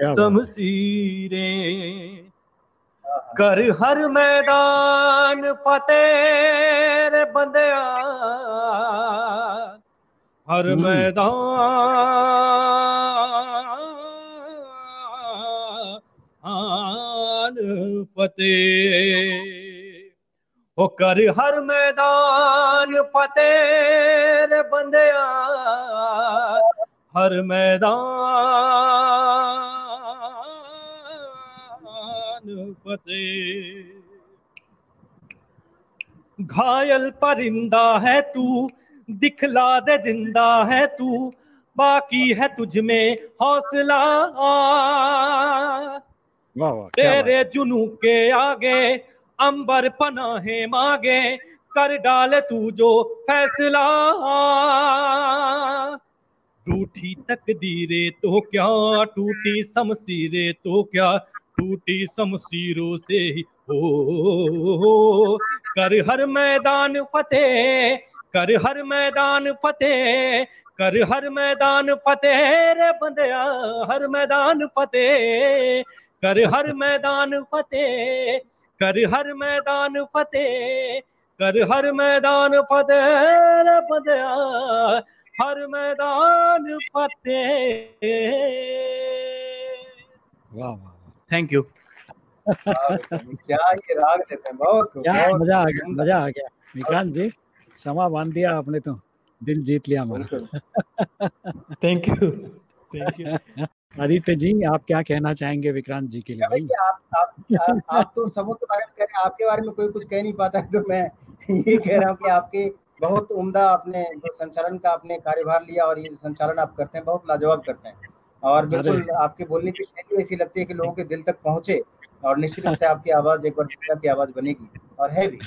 क्या बात। शमशीरें कर हर मैदान फतेह बंदिया हर मैदान फतेह। हो कर हर मैदान फतेह रे बंदिया। हर मैदान फतेह। घायल परिंदा है तू दिखला दे ज़िंदा है तू बाकी है तुझ में हौसला। तेरे जुनू के आगे अंबर पनाहे मांगे कर डाल तू जो फैसला। रूठी तकदीरे तो क्या टूटी समसीरे तो क्या टूटी समसीरों से ही हो। कर हर मैदान फतेह कर हर मैदान फतेह कर हर मैदान फतेह रे बंदिया हर मैदान फतेह कर हर मैदान फतेह कर हर मैदान फतेह कर हर मैदान फतेह रे बंदिया हर मैदान फतेह। वाह वाह थैंक यू क्या ये राग देते हैं बहुत क्या मज़ा आ गया मज़ा आ गया। विक्रांत जी समा बाँध दिया आपने तो दिल जीत लिया हमारा। Thank you thank you Aditya ji आप क्या कहना चाहेंगे विक्रांत जी के लिए? भाई आप आप आप, आप तो सबों के बारे में कह रहे हैं आपके बारे में कोई कुछ कह नहीं पाता है तो मैं ये कह रहा हूँ कि आपके बहुत उम्दा आपने जो संचालन का आपने कार्यभार लिया और ये संचालन आप करते हैं बहुत लाजवाब करते हैं। और बिल्कुल आपके बोलने की शैली ऐसी लगती है कि लोगों के दिल तक पहुँचे और निश्चित रूप से आपकी आवाज़ एक बार दुनिया की आवाज़ बनेगी और है भी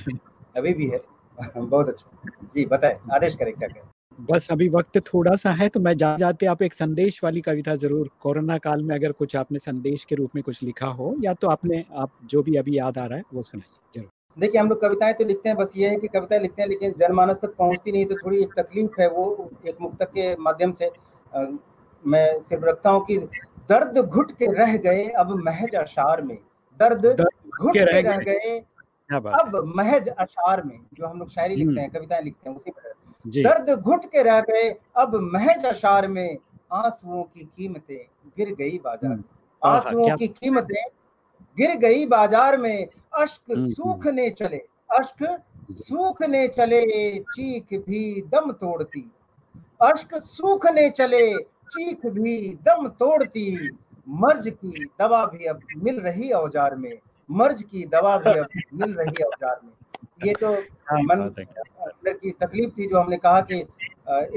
अभी भी है। बहुत अच्छा। जी बताए आदेश करें क्या करें? बस अभी वक्त थोड़ा सा है तो मैं जा जाते आप एक संदेश वाली कविता ज़रूर कोरोना काल में अगर कुछ आपने संदेश के रूप में कुछ लिखा हो या तो आपने आप जो भी अभी याद आ रहा है वो सुनाइए ज़रूर। देखिए हम लोग कविताएँ तो लिखते हैं बस ये है कि कविताएँ लिखते हैं लेकिन जनमानस तक पहुँचती नहीं तो थोड़ी एक तकलीफ़ है वो एक मुक्तक के माध्यम से। आ, मैं सिर्फ़ रखता हूँ कि दर्द घुट के रह गए अब महज अशार में। दर्द घुट के रह गए। अब महज अशार में जो हम लोग शायरी लिखते हैं कविताएँ लिखते हैं उसी पर। दर्द घुट के रह गए अब महज अशार में आंसुओं की कीमतें गिर गई बाज़ार। आंसुओं की कीमतें गिर गई बाज़ार में अश्क सूखने चले। अश्क सूखने चले चीख भी दम तोड़ती। अश्क सूखने चले चीख भी दम तोड़ती। मर्ज की दवा भी अब मिल रही औज़ार में मर्ज की दवा भी अब मिल रही औज़ार में। ये तो मन अंदर की तकलीफ़ थी जो हमने कहा कि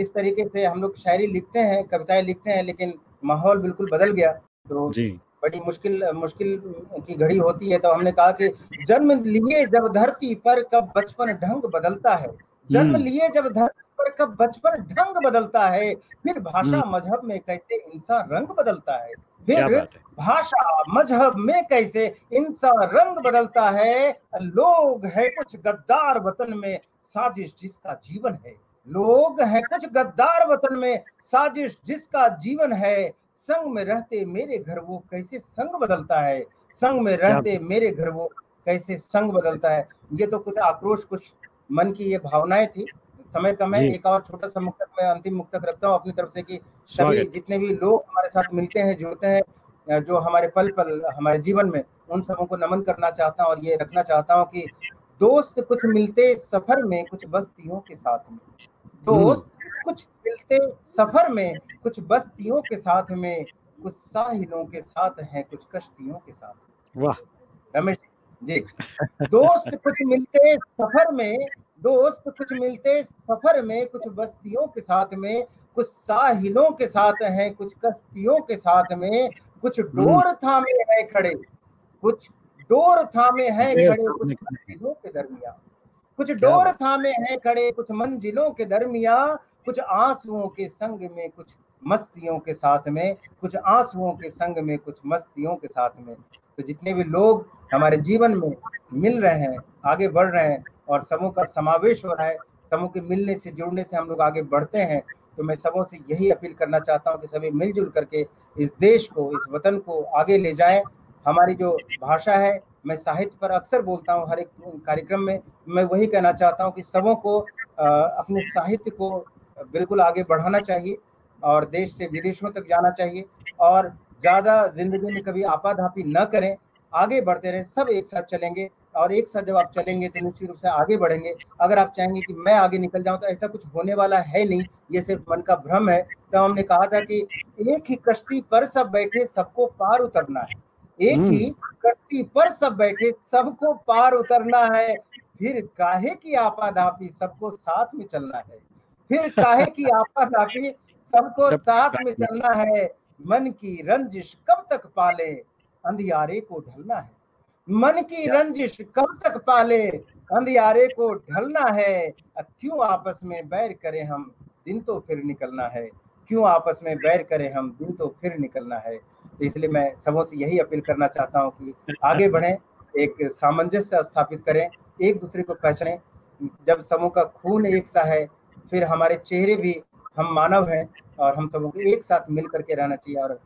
इस तरीके से हम लोग शायरी लिखते हैं कविताएँ लिखते हैं लेकिन माहौल बिल्कुल बदल गया। तो जी। बड़ी मुश्किल मुश्किल की घड़ी होती है। तो हमने कहा कि जन्म लिए जब धरती पर कब बचपन ढंग बदलता है जन्म लिए जब धरती पर कब बचपन ढंग बदलता है फिर भाषा मज़हब में कैसे इंसान रंग बदलता है फिर भाषा मज़हब में कैसे इंसान रंग बदलता है लोग है कुछ गद्दार वतन में साजिश जिसका जीवन है। लोग है कुछ गद्दार वतन में साजिश जिसका जीवन है। संग में रहते मेरे घर वो कैसे संग बदलता है। संग में रहते मेरे घर वो कैसे संग बदलता है। ये तो कुछ आक्रोश कुछ मन की ये भावनाएँ थी। समय कम है एक और छोटा सा मुक्तक मैं अंतिम मुक्तक रखता हूँ अपनी तरफ़ से कि सभी जितने भी लोग हमारे साथ मिलते हैं जुड़ते हैं जो हमारे पल पल हमारे जीवन में उन सबों को नमन करना चाहता हूँ और ये रखना चाहता हूँ कि दोस्त कुछ मिलते सफ़र में कुछ बस्तियों के साथ में। दोस्त कुछ मिलते सफ़र में कुछ बस्तियों के साथ में कुछ साहिलों के साथ हैं कुछ कश्तियों के साथ वाह। रमेश जी दोस्त कुछ मिलते सफ़र में दोस्त कुछ मिलते सफ़र में कुछ बस्तियों के साथ में कुछ साहिलों के साथ हैं कुछ कश्तियों के साथ में कुछ डोर थामे हैं खड़े कुछ डोर थामे हैं खड़े कुछ मंजिलों के दरमिया कुछ डोर थामे हैं खड़े कुछ मंजिलों के दरमिया कुछ आंसुओं के संग में कुछ मस्तियों के साथ में कुछ आंसुओं के संग में कुछ मस्तियों के साथ में। तो जितने भी लोग हमारे जीवन में मिल रहे हैं आगे बढ़ रहे हैं और समूह का समावेश हो रहा है, समूह के मिलने से, जुड़ने से हम लोग आगे बढ़ते हैं तो मैं सबों से यही अपील करना चाहता हूँ कि सभी मिलजुल करके इस देश को, इस वतन को आगे ले जाएँ। हमारी जो भाषा है, मैं साहित्य पर अक्सर बोलता हूँ, हर एक कार्यक्रम में, मैं वही कहना चाहता हूँ कि सबों को अपने साहित्य को बिल्कुल आगे बढ़ाना चाहिए और देश से विदेशों तक जाना चाहिए और ज़्यादा ज़िंदगी में कभी आपाधापी न करें, आगे बढ़ते रहें, सब एक साथ चलेंगे। और एक साथ जब आप चलेंगे तो निश्चित रूप से आगे बढ़ेंगे। अगर आप चाहेंगे कि मैं आगे निकल जाऊँ तो ऐसा कुछ होने वाला है नहीं। ये सिर्फ़ मन का भ्रम है। तो हमने कहा था कि एक ही कश्ती पर सब बैठे सबको पार उतरना है। एक ही कश्ती पर सब बैठे सबको पार उतरना है। फिर काहे की आपाधापी सबको साथ में चलना है? फिर काहे की आपाधापी सबको सब साथ में। चलना है? मन की रंजिश कब तक पाले? अंधियारे को ढलना है। मन की रंजिश कब तक पाले? अंधियारे को ढलना है। क्यों आपस में बैर करें हम? दिन तो फिर निकलना है। क्यों आपस में बैर करें हम? दिन तो फिर निकलना है। तो इसलिए मैं सबों से यही अपील करना चाहता हूँ कि आगे बढ़ें एक सामंजस्य स्थापित करें एक दूसरे को पहचानें। जब समूह का खून एक सा है फिर हमारे चेहरे भी हम मानव हैं और हम सबों को एक साथ मिल करके रहना चाहिए और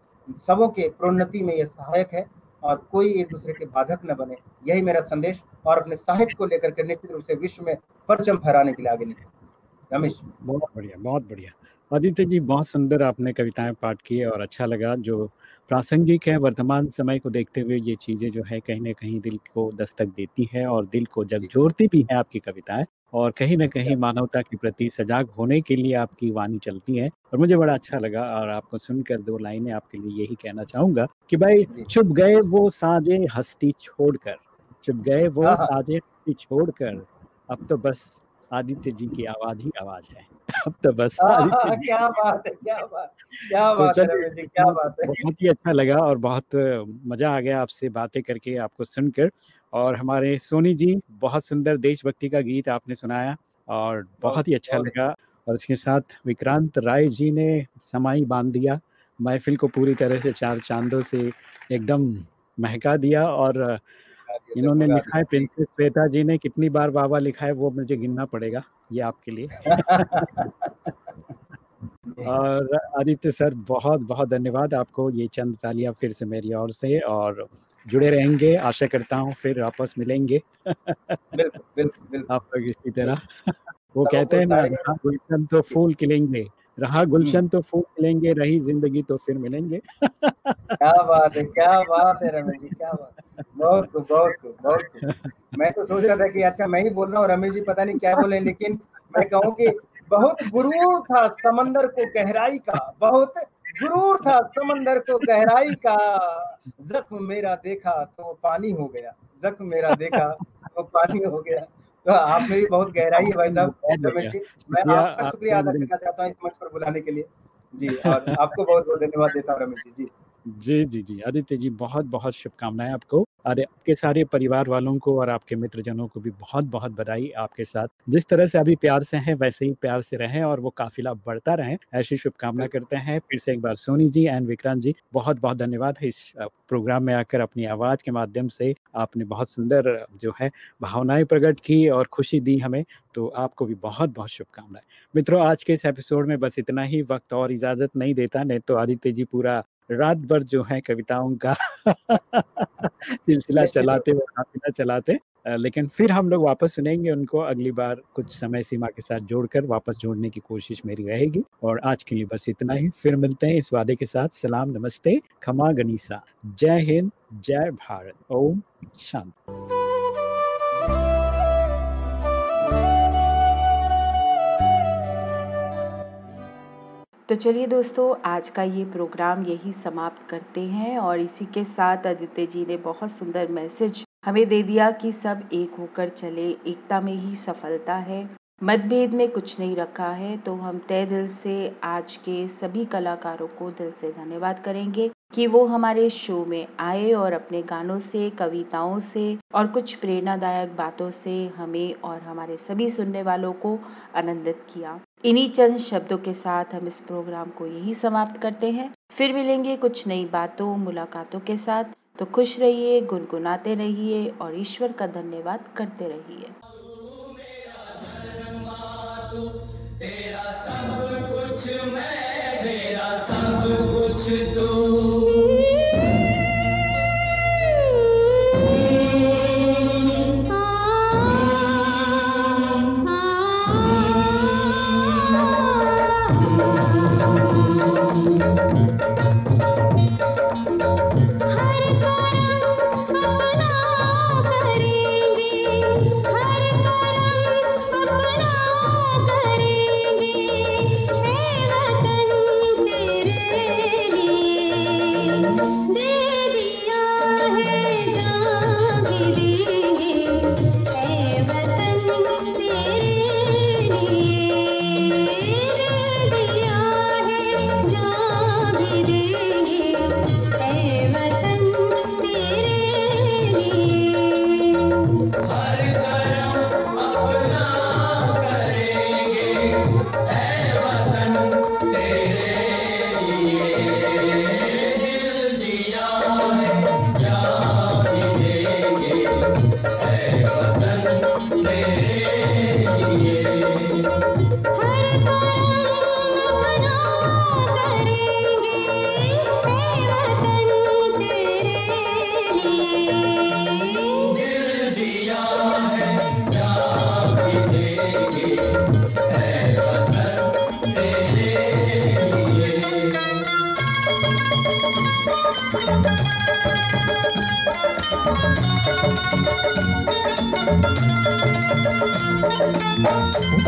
सबों के प्रोन्नति में यह सहायक है। और कोई एक दूसरे के बाधक न बने। यही मेरा संदेश और अपने साहित्य को लेकर के निश्चित रूप से विश्व में परचम फहराने के लिए आगे निकले। रमेश बहुत बढ़िया बहुत बढ़िया। आदित्य जी बहुत सुंदर आपने कविताएँ पाठ की और अच्छा लगा। जो प्रासंगिक है वर्तमान समय को देखते हुए ये चीज़ें जो है कहीं ना कहीं दिल को दस्तक देती है और दिल को जब जोड़ती भी है आपकी कविताएँ। और कहीं ना कहीं मानवता के प्रति सजाग होने के लिए आपकी वाणी चलती है और मुझे बड़ा अच्छा लगा और आपको सुनकर दो लाइनें आपके लिए यही कहना चाहूँगा कि भाई चुप गए वो साजे हस्ती छोड़कर चुप गए वो हाँ, हाँ। साजे हस्ती छोड़कर अब तो बस आदित्य जी की आवाज़ ही आवाज़ है। अब तो बस आदित्य आहा, जी। क्या बात है क्या बात क्या तो बात है क्या बात है। बहुत ही अच्छा लगा और बहुत मज़ा आ गया आपसे बातें करके आपको सुनकर। और हमारे सोनी जी बहुत सुंदर देशभक्ति का गीत आपने सुनाया और बहुत ही अच्छा लगा। और इसके साथ विक्रांत राय जी ने समाई बाँध दिया महफिल को पूरी तरह से चार चांदों से एकदम महका दिया और इन्होंने लिखा है प्रिंसेस श्वेता जी ने कितनी बार बाबा लिखा है वो मुझे गिनना पड़ेगा ये आपके लिए। और आदित्य सर बहुत बहुत धन्यवाद आपको ये चंद तालियाँ फिर से मेरी ओर से और जुड़े रहेंगे आशा करता हूँ फिर वापस मिलेंगे। बिल्कुल बिल्कुल बिल्कुल। आप लोग इसी तरह। वो कहते हैं ना रहा गुलशन तो फूल खिलेंगे रहा गुलशन तो फूल खिलेंगे रही ज़िंदगी तो फिर मिलेंगे। क्या बात है क्या बात है रमेश जी क्या बात है। बहुत बहुत बहुत मैं तो सोच रहा था कि अच्छा मैं ही बोल रहा हूँ रमेश जी पता नहीं क्या बोले लेकिन मैं कहूँ कि बहुत गुरूर था समंदर को गहराई का बहुत गुरूर था समंदर को गहराई का। जख्म मेरा देखा तो पानी हो गया जख्म मेरा देखा तो पानी हो गया। तो आप में भी बहुत गहराई है भाई साहब रमेश जी। मैं आपका शुक्रिया अदा करना चाहता हूँ इस मंच पर बुलाने के लिए। जी और आपको बहुत बहुत धन्यवाद देता हूँ रमेश जी। जी। जी जी जी। आदित्य जी बहुत बहुत शुभकामनाएँ आपको और आपके सारे परिवार वालों को और आपके मित्रजनों को भी बहुत बहुत बधाई आपके साथ। जिस तरह से अभी प्यार से हैं वैसे ही प्यार से रहें और वो काफिला बढ़ता रहे। ऐसी शुभकामना करते हैं। फिर से एक बार सोनी जी एंड विक्रांत जी बहुत बहुत धन्यवाद है इस अ, प्रोग्राम में आकर अपनी आवाज़ के माध्यम से आपने बहुत सुंदर जो है भावनाएँ प्रकट की और खुशी दी हमें तो आपको भी बहुत बहुत शुभकामनाएँ। मित्रों आज के इस एपिसोड में बस इतना ही। वक्त और इजाज़त नहीं देता नहीं तो आदित्य जी पूरा रात भर जो है कविताओं का सिलसिला चलाते काफिला चलाते लेकिन फिर हम लोग वापस सुनेंगे उनको अगली बार कुछ समय सीमा के साथ जोड़कर वापस जोड़ने की कोशिश मेरी रहेगी। और आज के लिए बस इतना ही फिर मिलते हैं इस वादे के साथ। सलाम नमस्ते खमा गनीसा। जय हिंद जय भारत। ओम शांति। तो चलिए दोस्तों, आज का ये प्रोग्राम यही समाप्त करते हैं और इसी के साथ आदित्य जी ने बहुत सुंदर मैसेज हमें दे दिया कि सब एक होकर चले, एकता में ही सफलता है, मतभेद में कुछ नहीं रखा है। तो हम तय दिल से आज के सभी कलाकारों को दिल से धन्यवाद करेंगे कि वो हमारे शो में आए और अपने गानों से, कविताओं से और कुछ प्रेरणादायक बातों से हमें और हमारे सभी सुनने वालों को आनंदित किया। इन्हीं चंद शब्दों के साथ हम इस प्रोग्राम को यही समाप्त करते हैं। फिर मिलेंगे कुछ नई बातों, मुलाकातों के साथ। तो खुश रहिए, गुनगुनाते रहिए और ईश्वर का धन्यवाद करते रहिए। तेरा सब कुछ मैं, मेरा सब कुछ तू।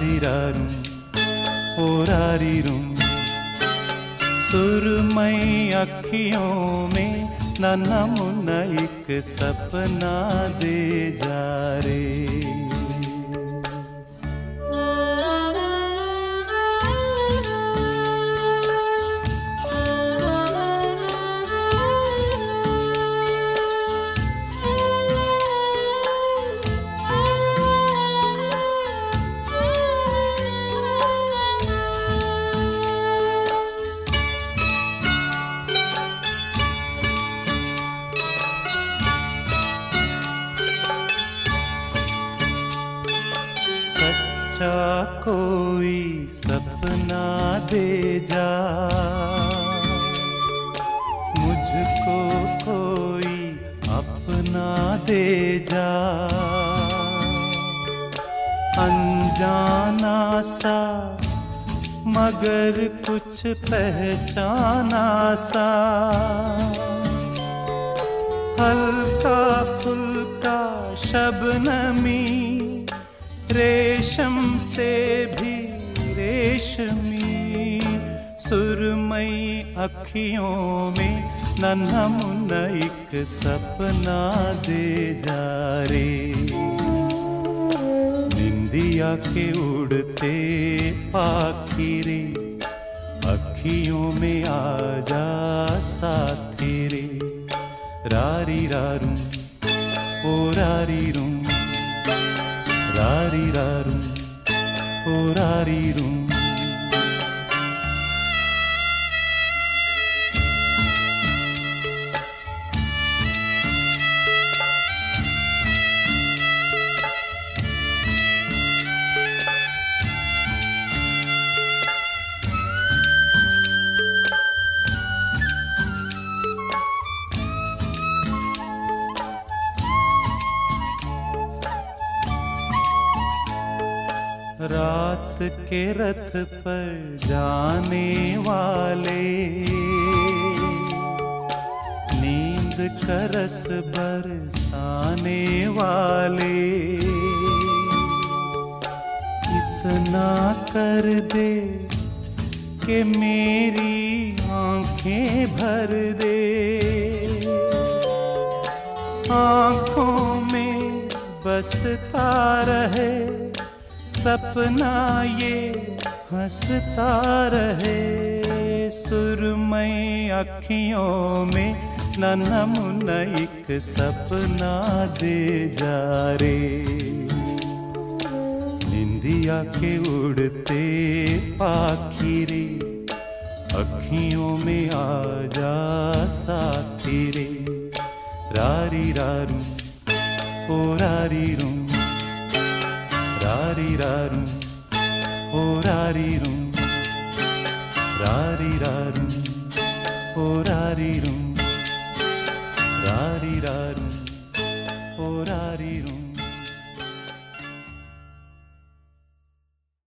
रारिरारुम ओ रारिरुम सुरमई अखियों में ननमुन सपना दे जा रे। जा। मुझको कोई अपना दे जा। अनजाना सा, मगर कुछ पहचाना सा। हल्का फुल्का शबनमी, रेशम से भी रेशमी। सुरमई अखियों में नन्हा मुन्ना एक सपना दे जा रे। निंदिया के उड़ते पाखी रे अखियों में आ जा साथी रे रारी रारू, ओ रारी रूम रारी रारू, ओ रारी रूम के रथ पर जाने वाले। नींद करस बरसाने वाले। इतना कर दे कि मेरी आँखें भर दे। आँखों में बसता रहे सपना ये हंसता रहे। सुरमई अखियों में नन्हा मुन्ना एक सपना दे जा रे। निंदिया के उड़ते पाखी रे अखियों में आ जा साथी रे रारी रारू, ओ रारी रू रारी रारू ओ रारी रू रारी रारू ओ रारी